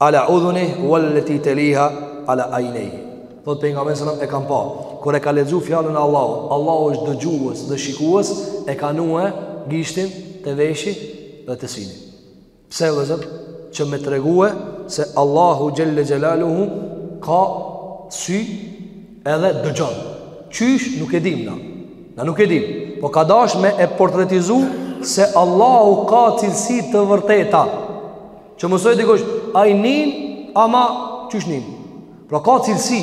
Speaker 2: ala udhuni wallati taliha ala aynihi thot pejgamberi sallallahu e kam pa kur e ka lexu fjalën e Allahut Allahu është dëgjues dhe shikues e ka vnue gishtin te veshi dhe te sini pse vllezër që me tregue se Allahu xhelle xhelaluhu ka sy Edhe dëgjon. Qysh nuk e dim na. Na nuk e dim. Po ka dash me e portretizu se Allahu ka cilësi të vërteta. Që mësoj dikush, ai nin ama qysh nin. Pra ka cilësi.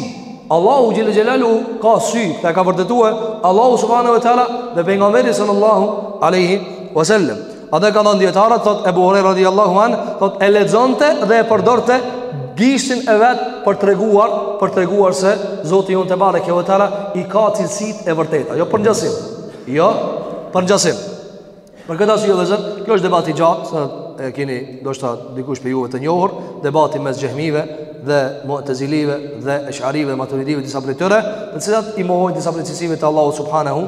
Speaker 2: Allahu xhele xhelaluhu ka sy, e ka vërtetuar Allahu subhanahu wa taala dhe pejgamberi sallallahu alaihi wasallam. Edhe kanë thënë dijetarët thot Ebu Hurajra radhiyallahu an, thot e lexonte dhe e përdorte gishtin e vet për treguar, për treguar se Zoti jonë tebareke ve teala i ka cilësitë e vërteta, jo për ngjasim. Jo për ngjasim. Për këtë arsye vllezër, kjo është debati i gjatë, se e keni ndoshta dikush prej juve të njohur, debati mes xehmive dhe mu'tazilive dhe esharive dhe maturidive disa prej tyre, të cilat i mohojnë disa prej cilësive të Allahut subhanahu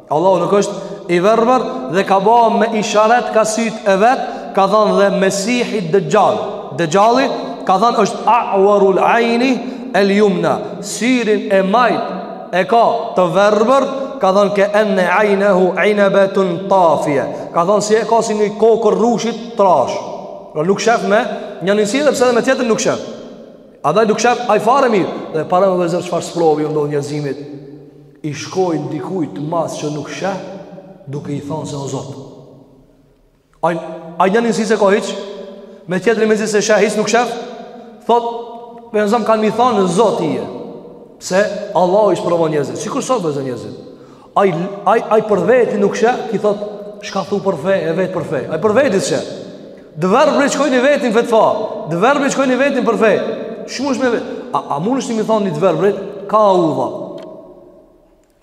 Speaker 2: Allahu nuk është i verbër dhe ka ba me isharet kah syt e vet, ka thënë dhe Mesih Dexhal. Dexhali ka thënë është a'warul aini el yumna, syrin e majt e ka të verbër, ka thënë ke enne ainehu inebetun tafje. Ka thënë syn e ka si një kokërr rrushi t'trash. Pra nuk shef me njanin sy edhe pse edhe me tjetrin nuk shef. A dhe nuk shef ai fare mirë. Dhe parameno vllezër çfarë sprove i ndodh njerëzimit, I shkojnë dikujt mas që nuk sheh Duke i thonë se o zot Ai njanin sy s'e ka hiç. Me tjetrin mezi se sheh hiç nuk shef. Thot, njerëzim kanë m'i thonë zot ti je. Pse Allahu i sprovon njerëzit. Sikur sot vllezër njerëzit. Ai ai ai për veti nuk shef, i thot, çka thu për fe, e vet për fe. Ai për veti s'sheh. Të verbrit shkojnë i vetin fetfa Të verbrit shkojnë i vetin për fe Shumë është me vetë A, a mund është një mi thonë një të verbër Kah udha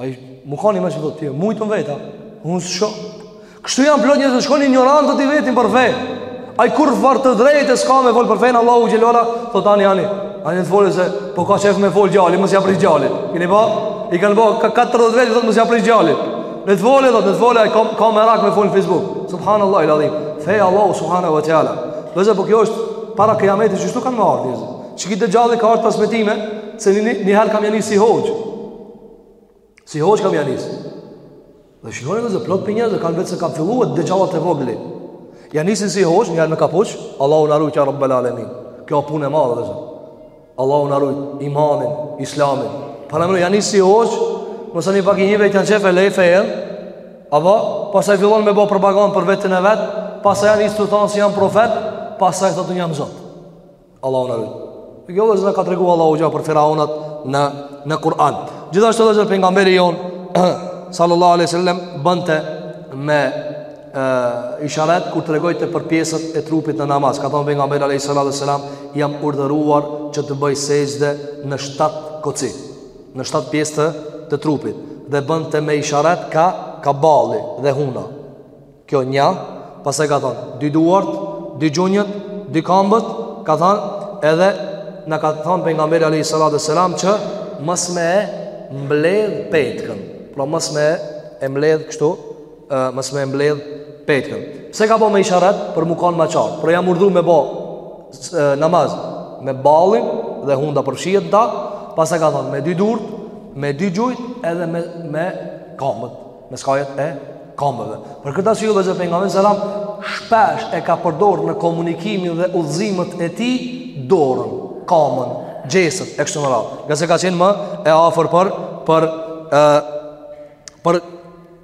Speaker 2: Ai mu ka një me që do tje Mujtë më veta Unë s'e shoh Kështu janë plot njerëz Shkojnë injorantët i vetin për fe Ai kurfarë të drejte s'ka me folë për fenë e Allahut xhele ve ala Thot ani ani Ani të folë se Po ka qef me folë djali Mos ja prish djalit Kini pa I kanë bo Ka 40 vjet Thot mos ja prish djalit Le të folë, le të folë ka, ka merak me folë në Facebook Subhanallahil adhim Feja Allahut Subhanahu wa Teala Vllezër po kjo është para kiametit qështu kanë me ardhë njerëz Që ky Dexhali ka ardhë pas me time Se një, një herë ka me ja nis si hoxhë Si hoxhë ka me ja nis Dhe shikoni vllezër, plot prej njerëzve Kanë vetë se kanë fillu edhe dexhallat e vogël Ja nisin si hoxhë, një herë me kapuç Allahu na ruaj ja rabbel alemin Kjo punë e madhe vllezër Allahu na rujt imanin, islamin. Parameno ja nis si hoxhë, masanej pak një vetë janë çefe lefe e. Apo pastaj fillon me bë propagandë për veten e vet, pastaj ja nis tu thon se jam profet, pastaj thotë jam Zot. Allahu na rujt. Dhe këtë vllezër na ka treguar Allahu xhele për faraonat në në Kur'an. Gjithashtu vllezër pejgamberi jon sallallahu alaihi wasallam bante me isharet kur tregojte për pjesët e trupit në namaz ka thënë pejgamberi alayhi salatu wasalam jam urdhëruar që të bëj sexhde në 7 koci në 7 pjesë të, të trupit dhe bënte me isharet ka ka balli dhe huna kjo nja pastaj ka thonë dy duart dy gjunjët dy kambët ka thonë edhe na ka thonë pejgamberi alayhi salatu wasalam që mos me e mbledh petkën pra mos me e mbledh kështu Mos me e mbledh petkën. Pse ka bo me isharet për m'u kanë ma qart? Pra jam urdhëruar me bë namaz me ballin dhe hunda përfshihet ta, pastaj ka thonë me dy durt, me dy gjujt edhe me me kambët, me skajet e kambëve. Për këtë arsye edhe pejgamberi sallallahu alajhi wasallam shpesh e ka përdorur në komunikimin dhe udhëzimet e tij dorën, kamën, gjestet e kështu me radhë. Ngase ka qenë më e afër për për e, për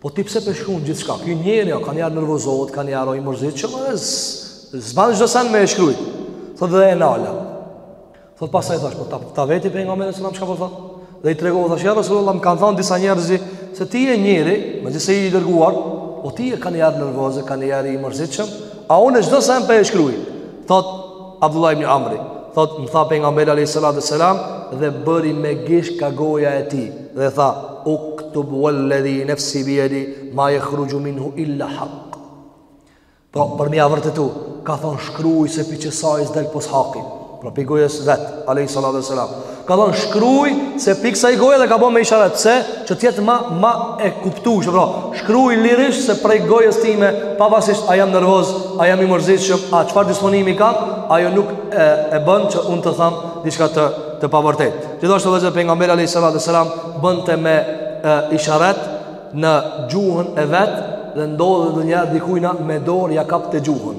Speaker 2: Po ti pse p'e shkrun gjithçka? Ky njeri o kaniherë nervozohet, kaniherë o i mërzitshëm, s'ban çdo send me e shkruaj. Thotë dhe e nala. Thot pasaj thash, po ta, ta veti pejgamberin selam, çka po thot? Dhe i tregohë, thash, ja Rasulullah, më kanë thonë disa njerëzi, se ti je njeri, megjithse je i dërguar, po ti je kaniherë nervoz, kaniherë i mërzitshëm, a unë çdo send p'e shkruj. Thot Abdullah ibn Amri, thot më tha pejgamberi alayhi salatu selam dhe bëri me gisht ka goja e tij dhe tha uktub walladhi nafsi bi yadihi ma yakhruju minhu illa haqq. Pra për m'ia vërtetu, ka thon shkruj se pi qesaj s'del pos haki. Pra pi gojës vet alayhi salatu selam. Ka thënë shkruaj se pi ksaj goje dhe ka bo me isharet pse që të jetë ma ma e kuptueshme. Pra, shkruaj lirisht se prej gojës time, pavarësisht a jam nervoz, a jam i mërzitshëm, a çfarë disponimi kam, ajo nuk e, e bën që unë të them diçka të të pavërtetë. Gjithashtu edhe pejgamberi alayhis salam bënte me e, isharet në gjuhën e vet dhe ndodhte ndonjëherë dikujt na me dorë ja kapte gjuhën.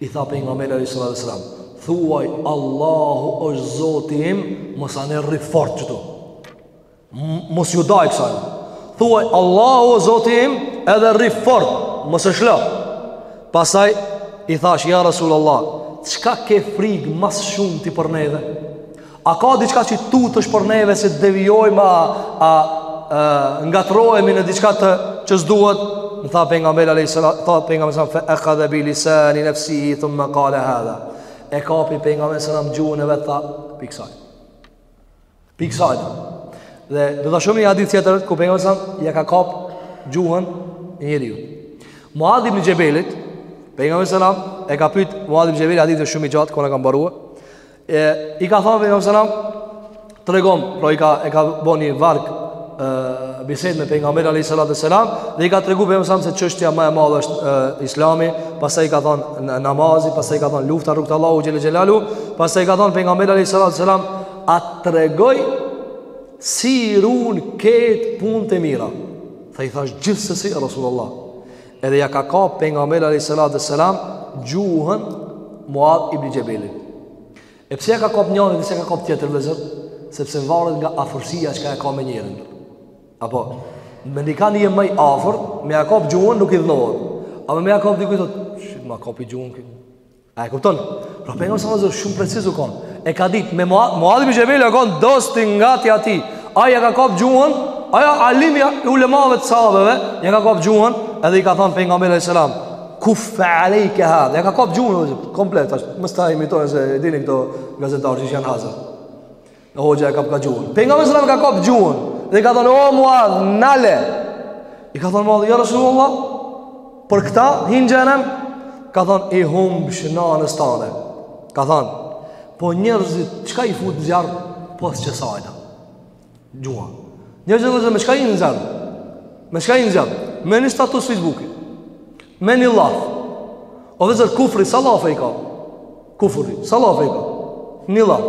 Speaker 2: I tha pejgamberi alaihi salatu wasalam, thuaj Allahu është Zoti im, masanej rri fort këtu. Mos ju daj kësaj. Thuaj Allahu është Zoti im, edhe rri fort, mos e lsho. Pastaj i thash ja Rasulullah, çka ke frig më shumë ti për neve? A ka diçka që tutesh për neve se devijojmë a, a, a ngatrohemi në diçka të që s'duhet? Më tha pejgamberi alayhis salam, tha pejgamberi selam fa akhadha bi lisani nafsihi thumma qala hadha. E kapi pejgamberi selam gjuhën e vet tha pi ksaj. Pi ksaj. Dhe do ta shohim një hadith tjetër ku pejgamberi selam ja ka kap gjuhën e njërit. Muadh ibn Jabelit, pejgamberi selam e ka pyet Muadh ibn Jabelit hadithi është shumë i gjatë kur e ka mbaruar. E i ka thënë pejgamberi sallallahu alajhi wasallam, tregon, pra i ka e ka bo një varg ë bisedë me pejgamberin alajhi salatu wasalam dhe i ka treguar pejgamberi sallallahu alajhi wasallam se çështja më e madhe është e, Islami, pastaj i ka thënë namazi, pastaj i ka thënë lufta rrugë t'Allahut xhel-le xhelaluhu, pastaj i ka thënë pejgamberi alajhi salatu wasalam a t'tregoj si i run këto punët e mira. Tha i thash gjithsesi Rasulullah. Edhe ja ka kap pejgamberi alayhi salatu selam gjuhën Muad ibn Xhebelit. E pse ja ka kap njërit dhe s'ja ka kap tjetrit vllezër? Sepse varet nga afërsia që ka e ka me njërin. Apo, me dikan jem ma afër, me ja kap gjuhën nuk idhnohet. Apo me ja kap dikuj thot, shih, ma kapi gjuhën këtë. A e kupton? Pra për nga së shumë precizu kon E ka dit me Muad ibni Xhebelin u kon dost i ngatë ati Ai ja ka kap gjuhën Ai alimi i ulemave të sahabeve Ja ka kap gjuhën Edhe i ka thonë pejgamberi alejhi selam Kuffe alejke ha Ja ka kap gjuhën Komplet ashtu Mos ta imitoj se i dini këta gazetarë që janë hazër E hoxha e kapka gjuhën. Pejgamberi sallallahu alajhi wasallam ka kap gjuhën dhe ka thënë o Muad, nale. I ka thënë Muad, ja Rasulullah, për këta hin n'xhehenem. Ka thënë i humbsh nanës tane. Ka thënë, po njerëzit çka i fut n'zjarr pos qesajna. Gjuha. Njerëzit që me çka hin në zjarr. Me çka hin në zjarr. Me një status Facebooki. Me një llaf O vllezër kufri sa llafe i ka Kufri sa llafe i ka Një llaf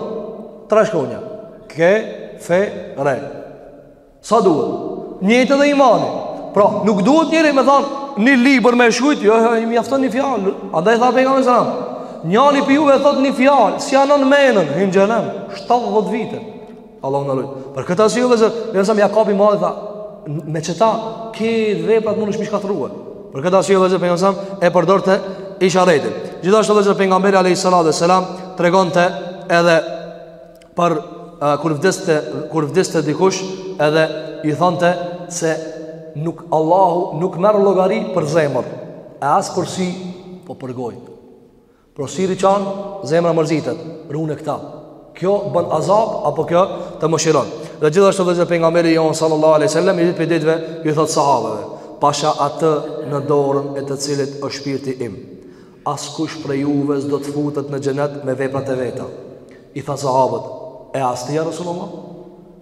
Speaker 2: Tre shkronja Ke fe re Sa duhet Njëjtë dhe imani Pra nuk duhet njëri me thanë Një libër me shkrujt Jo, jo, mjafton një fjalë Andaj tha pejgamberi alejhi selam Njani prej juve e thot një fjalë S'ja non menën Hin n'xhehenem 70 vite Allahu na rujt. Për këtë arsye vllezër, alejhi selam ja kapi Muadit tha, me qeta këto veprat munesh me i shkatrrue. Për këtë arsye vllezër, pejgamberi sa e përdorte isharetin. Gjithashtu vllezër pejgamberi alayhi salatu wasalam tregonte edhe për uh, kur vdeste kur vdeste dikush edhe i thonte se nuk Allahu nuk merr llogari për zemër, e as për sy po për gojë. Pra syri qan, zemra mërzitet, rune këta. Kjo bën azab apo kjo të mëshiron. Dhe gjithashtu vllezër pejgamberi jon sallallahu alaihi wasallam një ditë prej ditëve ju thot sahabeve, pasha atë në dorën e të cilit është shpirti im. Askush prej juve s'do të futet në xhenet me veprat e veta. I thanë sahabët, e as ti ja Rasulullah?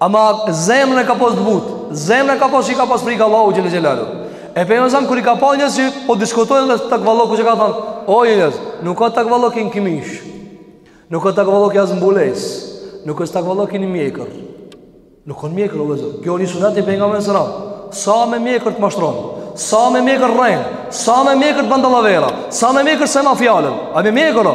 Speaker 2: Ama zemrën e ka pas të butë, zemrën e ka pas që i ka pas frikë Allahut xhel-le xhelaluhu. E pejgamberi alejhi selam, kur i ka pa njerëz që po diskutojnë e takvallëku, ka thonë, o njerëz, nuk o takvallëku në kmish, nuk o takvallëku as n'mbulesë, nuk o takvallëku në mjekër. Nuk o n'mjekër, o vllezër. Kjo një sunet i pejgamberit alejhi selam. Sa me mjekër të mashtron, sa me mjekër rren, sa me mjekër të ban dallavera, sa me mjekër s'e ma fjalën, a me mjekër, o.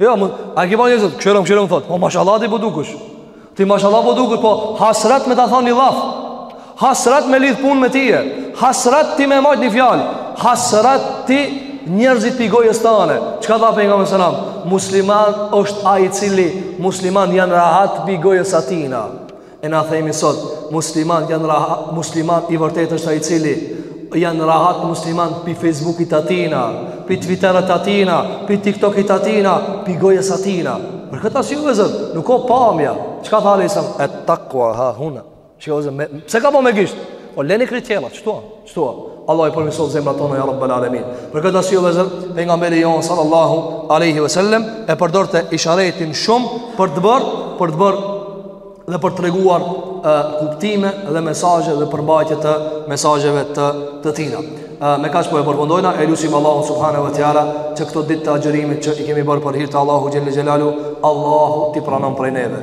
Speaker 2: Jo, më, a ke vënë zot, këshirëm, këshirëm thot. Po mashallah ti po dukush. Ti mashallah po dukush, po hasrat me ta thon i llaf. Hasrat me lidh punë me tije. Hasrat ti me majt një fjalë. Hasrat ti njerëzit pi gojës tane. Çka tha pejgamberi alejhi selam? Musliman është ai i cili musliman janë rahat pi gojës atina. E na themi sot, musliman janë rahat, musliman i vërtet është ai i cili janë rahat musliman pi Facebookit atina, pi Twitterit atina, pi TikTokit atina, pi gojës atina. Për këtë arsye vëllezër, nuk o pamja. Çka tha alejhi selam? Et-takva ha huna. Çka vëllezër, pse ka bo me gisht? O po, leni krejt tjerat, qëtu o. Qëtu o, Allah i përmisoftë zemrat tona, ja Rabbel Alemin. Për këtë arsye vëllezër, pejgamberi jonë, sallallahu alejhi ve sellem, e përdorte isharetin shumë për të bërë, për të bërë dhe për të treguar e, kuptime dhe mesazhe dhe përmbajtje të mesazheve të, të tina. E, me kaq po e përfundojmë, e lusim Allahun subhanehu ve teala, që këto ditë të agjërimit që i kemi bërë për hir të Allahut xhele xhelaluhu, Allahu t'i pranon prej neve.